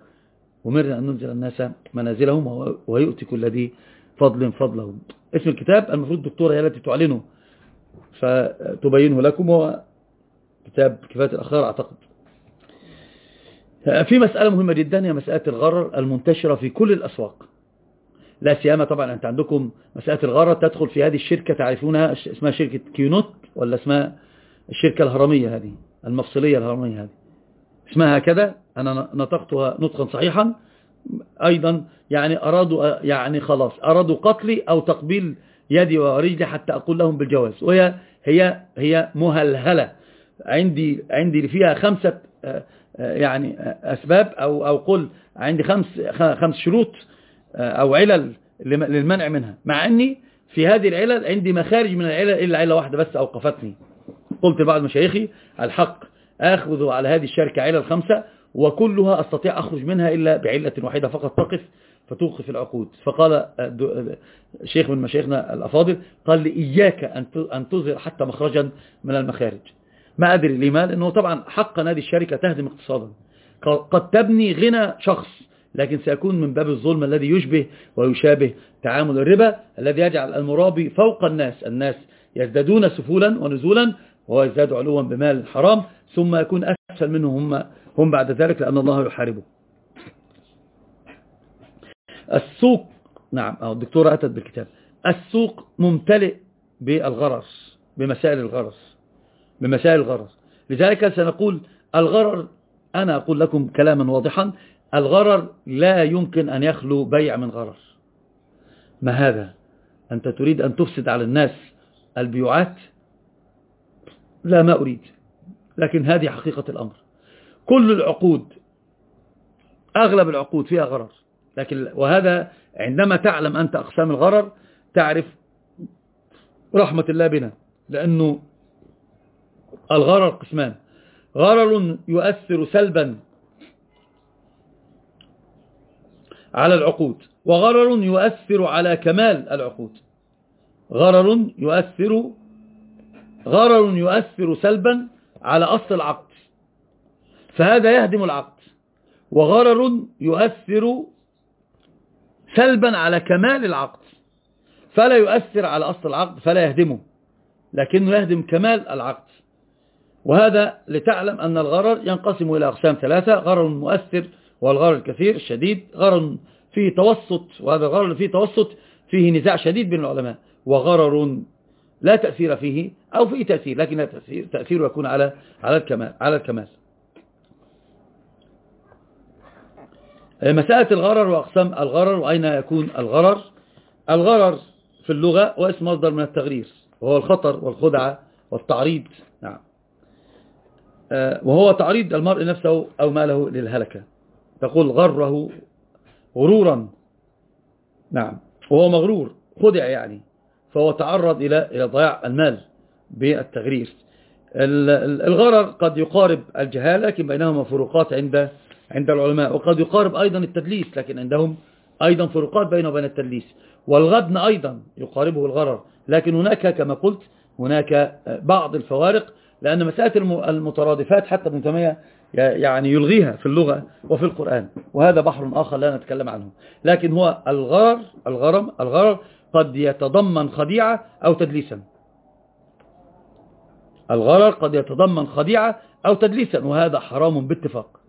أمرنا أن ننزل الناس منازلهم ويؤتي كل ذي فضل فضله. اسم الكتاب المفروض الدكتورة هي التي تعلنه. فتبينه لكم هو كتاب كفاية الأخيار أعتقد. في مسألة مهمة جدا هي مسألة الغرر المنتشرة في كل الأسواق. لا سيما طبعا أنت عندكم مسألة الغرر تدخل في هذه الشركة تعرفونها اسمها شركة كيونوت ولا اسمها الشركة الهرمية هذه المفصلية الهرمية هذه. اسمها هكذا أنا نطقتها نطقا صحيحا. أيضا يعني أرادوا يعني خلاص أرادوا قتلي أو تقبيل يدي ورجلي حتى أقول لهم بالجواز. وهي هي هي مهلهلة. عندي عندي فيها خمسة يعني أسباب أو أو قل عندي خمس خمس شروط أو علل للمنع منها. مع أني في هذه العلل عندي مخارج من العلل إلا علة واحدة بس أوقفتني. قلت لبعض مشايخي الحق أخذ على هذه الشركة علل خمسة وكلها أستطيع أخرج منها إلا بعلة واحدة فقط تقف فتوقف العقود. فقال شيخ من مشايخنا الأفاضل قال لي إياك أن تظهر حتى مخرجا من المخارج. ما أدري لما لأنه طبعا حقا هذه الشركة تهدم اقتصادا. قد تبني غنى شخص لكن سيكون من باب الظلم الذي يشبه ويشابه تعامل الربا الذي يجعل المرابي فوق الناس. الناس يزدادون سفولا ونزولا وهو يزداد علوا بمال الحرام ثم يكون أسفل منهم هم, هم بعد ذلك لأن الله يحاربه. السوق نعم الدكتورة أتت بالكتاب. السوق ممتلئ بالغرس بمسائل الغرس بمسائل الغرر لذلك سنقول الغرر أنا أقول لكم كلاما واضحا الغرر لا يمكن أن يخلو بيع من غرر. ما هذا؟ أنت تريد أن تفسد على الناس البيوعات؟ لا ما أريد. لكن هذه حقيقة الأمر. كل العقود أغلب العقود فيها غرر. لكن وهذا عندما تعلم أنت أقسام الغرر تعرف رحمة الله بنا. لأنه الغرر قسمان. غرر يؤثر سلبا على العقود وغرر يؤثر على كمال العقود. غرر يؤثر غرر يؤثر سلبا على أصل العقد. فهذا يهدم العقد. وغرر يؤثر سلبا على كمال العقد. فلا يؤثر على أصل العقد فلا يهدمه لكنه يهدم كمال العقد. وهذا لتعلم أن الغرر ينقسم إلى أقسام ثلاثة غرر مؤثر والغرر الكثير الشديد. غرر فيه توسط وهذا الغرر فيه توسط فيه نزاع شديد بين العلماء. وغرر لا تأثير فيه أو فيه تأثير لكن لا تأثير تأثيره يكون على على الكمال على الكمال. مسألة الغرر وأقسام الغرر وأين يكون الغرر؟ الغرر في اللغة هو اسم مصدر من التغرير وهو الخطر والخدعة والتعريض. نعم. آه، وهو تعريض المرء نفسه أو ماله للهلكة. تقول غره غرورا. نعم. وهو مغرور خدع يعني. فهو تعرض إلى إلى ضياع المال بالتغرير. الغرر قد يقارب الجهالة لكن بينهما فروقات عند عند العلماء. وقد يقارب أيضا التدليس لكن عندهم أيضا فروقات بينه وبين التدليس. والغبن أيضا يقاربه الغرر. لكن هناك كما قلت هناك بعض الفوارق لأن مسألة المترادفات حتى ابن تيمية يعني يلغيها في اللغة وفي القرآن. وهذا بحر آخر لا نتكلم عنه. لكن هو الغرر الغرم الغرر قد يتضمن خديعة أو تدليسا. الغرر قد يتضمن خديعة أو تدليسا وهذا حرام باتفاق.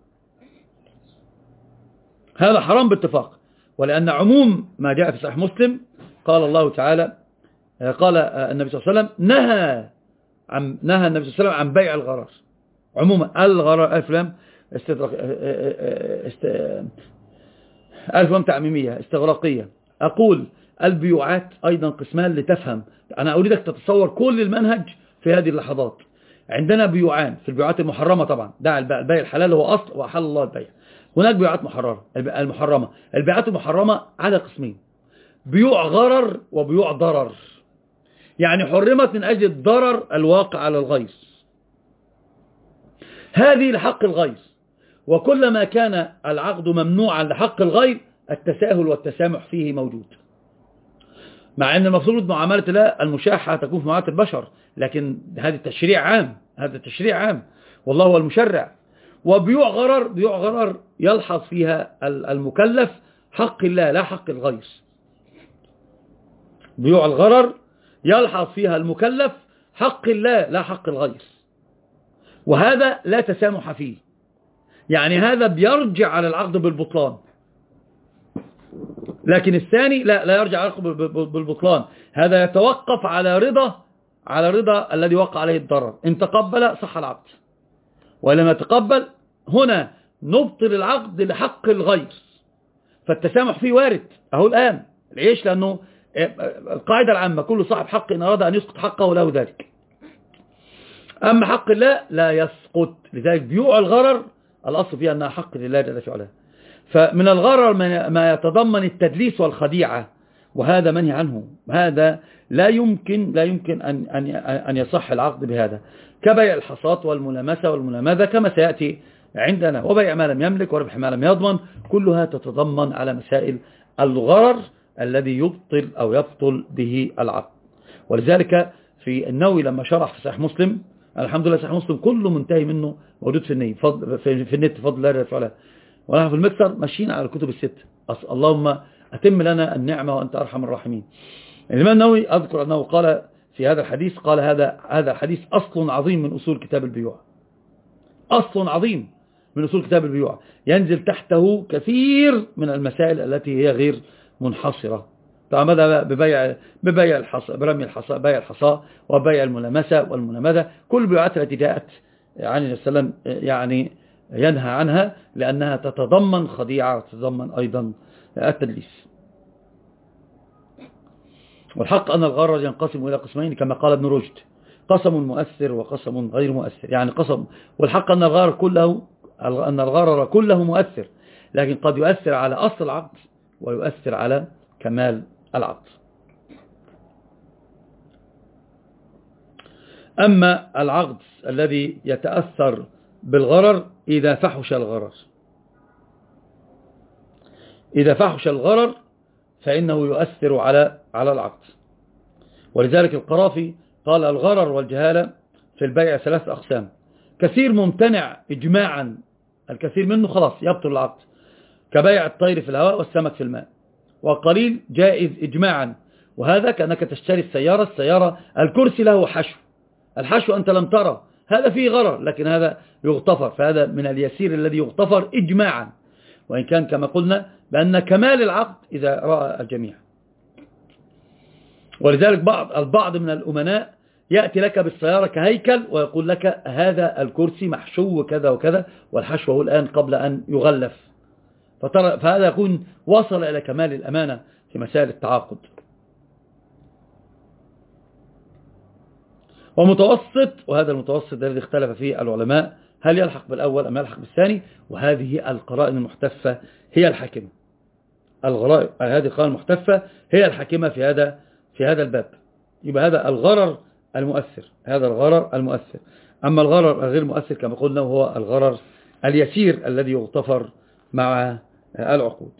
هذا حرام باتفاق. ولأن عموم ما جاء في صحيح مسلم قال الله تعالى قال النبي صلى الله عليه وسلم نهى عن نهى النبي صلى الله عليه وسلم عن بيع الغرر. عموما الغرر ألف لام استدرق است... ألف تعميمية استغراقية. أقول البيوعات أيضا قسمان لتفهم. أنا أريدك تتصور كل المنهج في هذه اللحظات. عندنا بيوعان في البيوعات المحرمة طبعا. دع البيع الحلال هو أصل وأحل الله البيع. هناك بيوعات محررة المحرمة. البيعات المحرمة على قسمين. بيوع غرر وبيوع ضرر. يعني حرمت من أجل الضرر الواقع على الغير هذه لحق الغير وكلما كان العقد ممنوعا لحق الغير التساهل والتسامح فيه موجود. مع أن المفروض معاملة الله المشاحة تكون في معاملة البشر لكن هذا التشريع عام هذا التشريع عام. والله هو المشرع. وبيوع غرر بيوع غرر يلحظ فيها المكلف حق الله لا حق الغير بيوع الغرر يلحظ فيها المكلف حق الله لا حق الغير وهذا لا تسامح فيه. يعني هذا بيرجع على العقد بالبطلان. لكن الثاني لا لا يرجع بالبطلان. هذا يتوقف على رضا على رضا الذي وقع عليه الضرر. إن تقبل صح العقد. ولم يتقبل هنا نبطل العقد لحق الغير. فالتسامح فيه وارد. أهو الآن. العيش لأنه القاعدة العامة. كل صاحب حق إن أراد أن يسقط حقه له ذلك. أما حق الله لا يسقط. لذلك بيوع الغرر. الأصل فيها أنها حق لله جل في علاه فمن الغرر ما يتضمن التدليس والخديعة وهذا منهي عنه. هذا لا يمكن لا يمكن أن أن أن يصح العقد بهذا. كبيع الحصات والملامسة والملامذة كما سيأتي عندنا وبيع ما لم يملك وربح ما لم يضمن كلها تتضمن على مسائل الغرر الذي يبطل أو يبطل به العقد. ولذلك في النووي لما شرح في صحيح مسلم الحمد لله صحيح مسلم كله منتهي منه موجود في النية في, النت فضل الله ونحن في المكسر ماشيين على الكتب الست. اللهم أتم لنا النعمة وأنت أرحم الراحمين. الإمام النووي أذكر أنه قال في هذا الحديث قال هذا هذا الحديث أصل عظيم من أصول كتاب البيوع. أصل عظيم من أصول كتاب البيوع. ينزل تحته كثير من المسائل التي هي غير منحصرة. هذا ببيع ببيع الحصى برمي الحصى بيع الحصى وبيع الملامسة والملامذة. كل البيوعات التي جاءت عن السلام يعني ينهى عنها لأنها تتضمن خديعة وتتضمن أيضا التدليس. والحق أن الغرر ينقسم إلى قسمين كما قال ابن رشد. قسم مؤثر وقسم غير مؤثر. يعني قسم والحق أن الغرر كله أن الغرر كله مؤثر. لكن قد يؤثر على أصل العقد ويؤثر على كمال العقد. أما العقد الذي يتأثر بالغرر إذا فحش الغرر. إذا فحش الغرر فإنه يؤثر على على العقد. ولذلك القرافي قال الغرر والجهالة في البيع ثلاث أقسام. كثير ممتنع إجماعا الكثير منه خلاص يبطل العقد. كبيع الطير في الهواء والسمك في الماء. وقليل جائز إجماعا. وهذا كأنك تشتري السيارة السيارة الكرسي له حشو. الحشو أنت لم ترى. هذا فيه غرر لكن هذا يغتفر فهذا من اليسير الذي يغتفر إجماعا. وإن كان كما قلنا بأن كمال العقد إذا رأى الجميع. ولذلك بعض البعض من الأمناء يأتي لك بالسيارة كهيكل ويقول لك هذا الكرسي محشو كذا وكذا والحشو هو الآن قبل أن يغلف. فترى فهذا يكون وصل إلى كمال الأمانة في مسائل التعاقد. ومتوسط وهذا المتوسط الذي اختلف فيه العلماء هل يلحق بالأول أم يلحق بالثاني؟ وهذه القرائن المحتفة هي الحاكمة. الغرائب هذه القوانين المحتفة هي الحاكمة في هذا في هذا الباب. يبقى هذا الغرر المؤثر هذا الغرر المؤثر. أما الغرر الغير مؤثر كما قلنا هو الغرر اليسير الذي يغتفر مع العقود.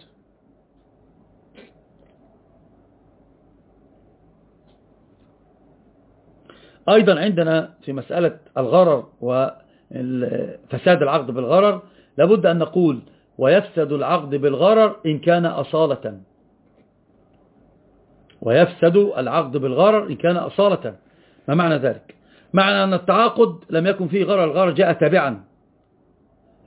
أيضا عندنا في مسألة الغرر وفساد العقد بالغرر لابد أن نقول ويفسد العقد بالغرر إن كان أصالة. ويفسد العقد بالغرر إن كان أصالة. ما معنى ذلك؟ معنى أن التعاقد لم يكن فيه غرر الغرر جاء تابعا.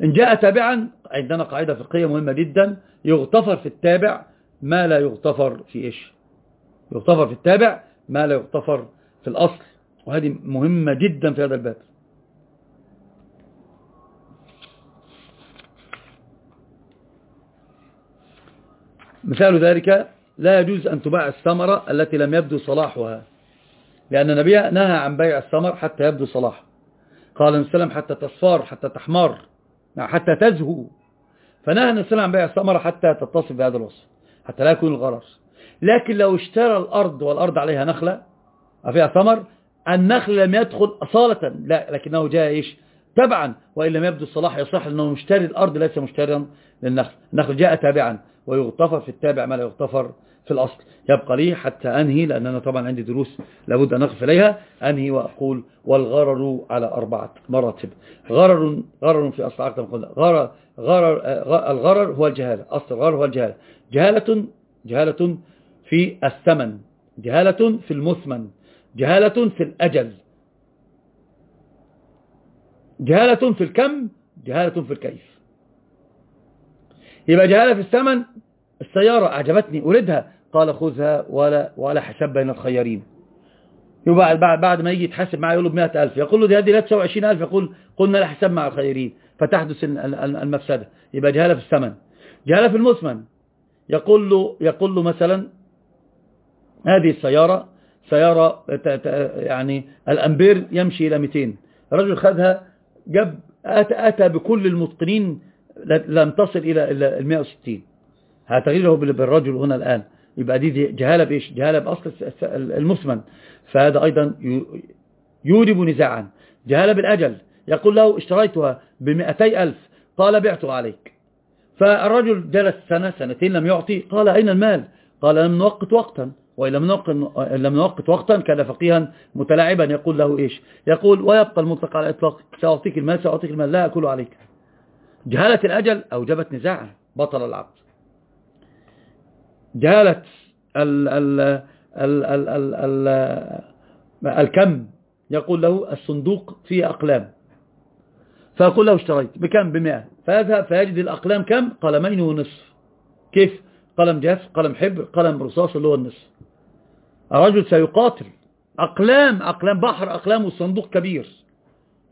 إن جاء تابعا عندنا قاعدة فقهية مهمة جدا يغتفر في التابع ما لا يغتفر في إيش؟ يغتفر في التابع ما لا يغتفر في الأصل. وهذه مهمة جدا في هذا الباب. مثال ذلك لا يجوز أن تباع الثمرة التي لم يبدو صلاحها لأن النبي نهى عن بيع الثمر حتى يبدو صلاح. قال النبي حتى تصفار حتى تحمر حتى تزهو. فنهى النبي عن بيع الثمرة حتى تتصف بهذا الوصف حتى لا يكون الغرر. لكن لو اشترى الأرض والأرض عليها نخلة فيها ثمر؟ النخل لم يدخل أصالة لا لكنه جاء إيش؟ تبعا وإن لم يبدو الصلاح يصح لأنه مشتري الأرض ليس مشتريا للنخل. النخل جاء تابعا ويغتفر في التابع ما لا يغتفر في الأصل. يبقى لي حتى أنهي لأن أنا طبعا عندي دروس لابد أن أقف إليها أنهي وأقول والغرر على أربعة مراتب. غرر غرر في أصل عقد غرر, غرر الغرر هو الجهالة. أصل الغرر هو الجهالة. جهالة جهالة في الثمن. جهالة في المثمن. جهالة في الأجل. جهالة في الكم جهالة في الكيف. يبقى جهالة في الثمن السيارة أعجبتني أريدها. قال خذها ولا, ولا حساب بين الخيارين. يبقى بعد ما يجي يتحاسب معه يقول له ب ألف يقول له دي هذه لا تساوي 20000 يقول قلنا لا حساب مع الخيارين فتحدث المفسدة. يبقى جهالة في الثمن. جهالة في المثمن. يقول له يقول له مثلا هذه السيارة سيارة يعني الأمبير يمشي إلى 200 الرجل خذها جاب أتى, أتى بكل المتقنين لم تصل إلى ال 160 هتغيره بالرجل هنا الآن. يبقى دي جهالة بإيش؟ جهالة بأصل المثمن فهذا أيضا يورب نزاعا. جهالة بالأجل. يقول له اشتريتها بمئتي ألف قال بعته عليك. فالرجل جلس سنة سنتين لم يعطي. قال أين المال؟ قال لم نوقت وقتا. وإن لم نوقت وقتا كان فقيها متلاعبا. يقول له إيش؟ يقول ويبقى المطلق على الإطلاق. سأعطيك المال سأعطيك المال لا أكل عليك. جهالة الأجل أوجبت نزاعا. بطل العقد. جهالة ال ال ال ال ال ال الكم. يقول له الصندوق فيه أقلام. فأقول له اشتريت بكم بمئة. فيذهب فيجد الأقلام كم؟ قلمين ونصف. كيف؟ قلم جاف قلم حبر قلم رصاص اللي هو النصف. الرجل سيقاتل. أقلام أقلام بحر أقلام والصندوق كبير.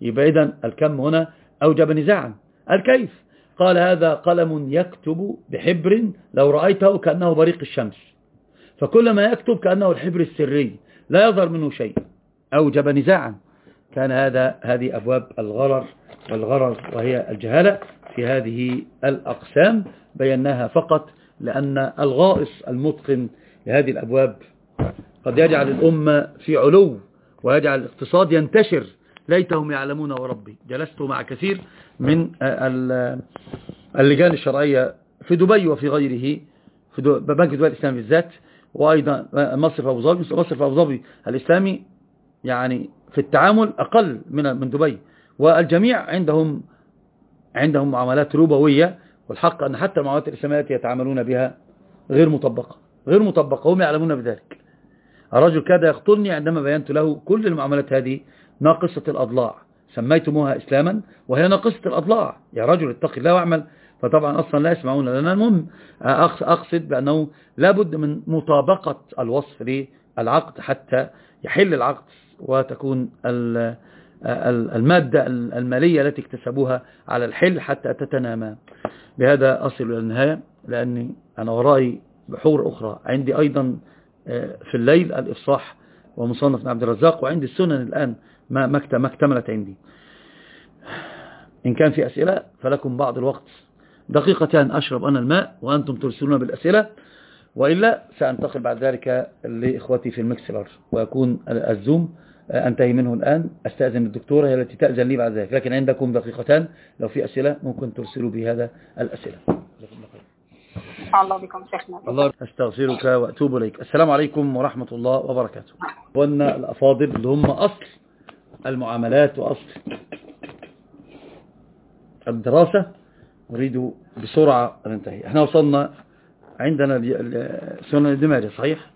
يبقى إذن الكم هنا أوجب نزاعا. الكيف. قال هذا قلم يكتب بحبر لو رأيته كأنه بريق الشمس. فكلما يكتب كأنه الحبر السري. لا يظهر منه شيء. أوجب نزاعا. كان هذا هذه أبواب الغرر والغرر وهي الجهالة في هذه الأقسام. بيناها فقط لأن الغائص المتقن لهذه الأبواب قد يجعل الأمة في علو ويجعل الاقتصاد ينتشر. ليتهم يعلمون وربي. جلست مع كثير من اللجان الشرعية في دبي وفي غيره في بنك دبي الإسلامي بالذات وأيضا مصرف أبو ظبي. مصرف أبو ظبي الإسلامي يعني في التعامل أقل من من دبي. والجميع عندهم عندهم معاملات ربوية والحق أن حتى المعاملات الإسلامية التي يتعاملون بها غير مطبقة غير مطبقة هم يعلمون بذلك. الرجل كاد يقتلني عندما بينت له كل المعاملات هذه ناقصة الأضلاع. سميتموها إسلاما وهي ناقصة الأضلاع. يا رجل اتق الله واعمل. فطبعا أصلا لا يسمعون لنا. المهم أقصد بأنه لابد من مطابقة الوصف للعقد حتى يحل العقد وتكون المادة المالية التي اكتسبوها على الحل حتى تتنامى. بهذا أصل إلى النهاية لأني أنا ورائي بحور أخرى. عندي أيضا آه، في الليل الإفصاح ومصنف عبد الرزاق وعندي السنن الآن ما اكتملت عندي. إن كان في أسئلة فلكم بعض الوقت. دقيقتان أشرب أنا الماء وأنتم ترسلون بالأسئلة. وإلا سأنتقل بعد ذلك لإخوتي في المكسلر ويكون الزوم. أنتهي منه الآن. أستأذن الدكتورة هي التي تأذن لي بعد ذلك. لكن عندكم دقيقتان لو في أسئلة ممكن ترسلوا بهذا الأسئلة. الله بكم. شيخنا الله أستغفرك وأتوب إليك. السلام عليكم ورحمة الله وبركاته. وأن الأفاضل اللي هم أصل المعاملات وأصل الدراسة. نريد بسرعة ننتهي. إحنا وصلنا عندنا سنن الدماري صحيح؟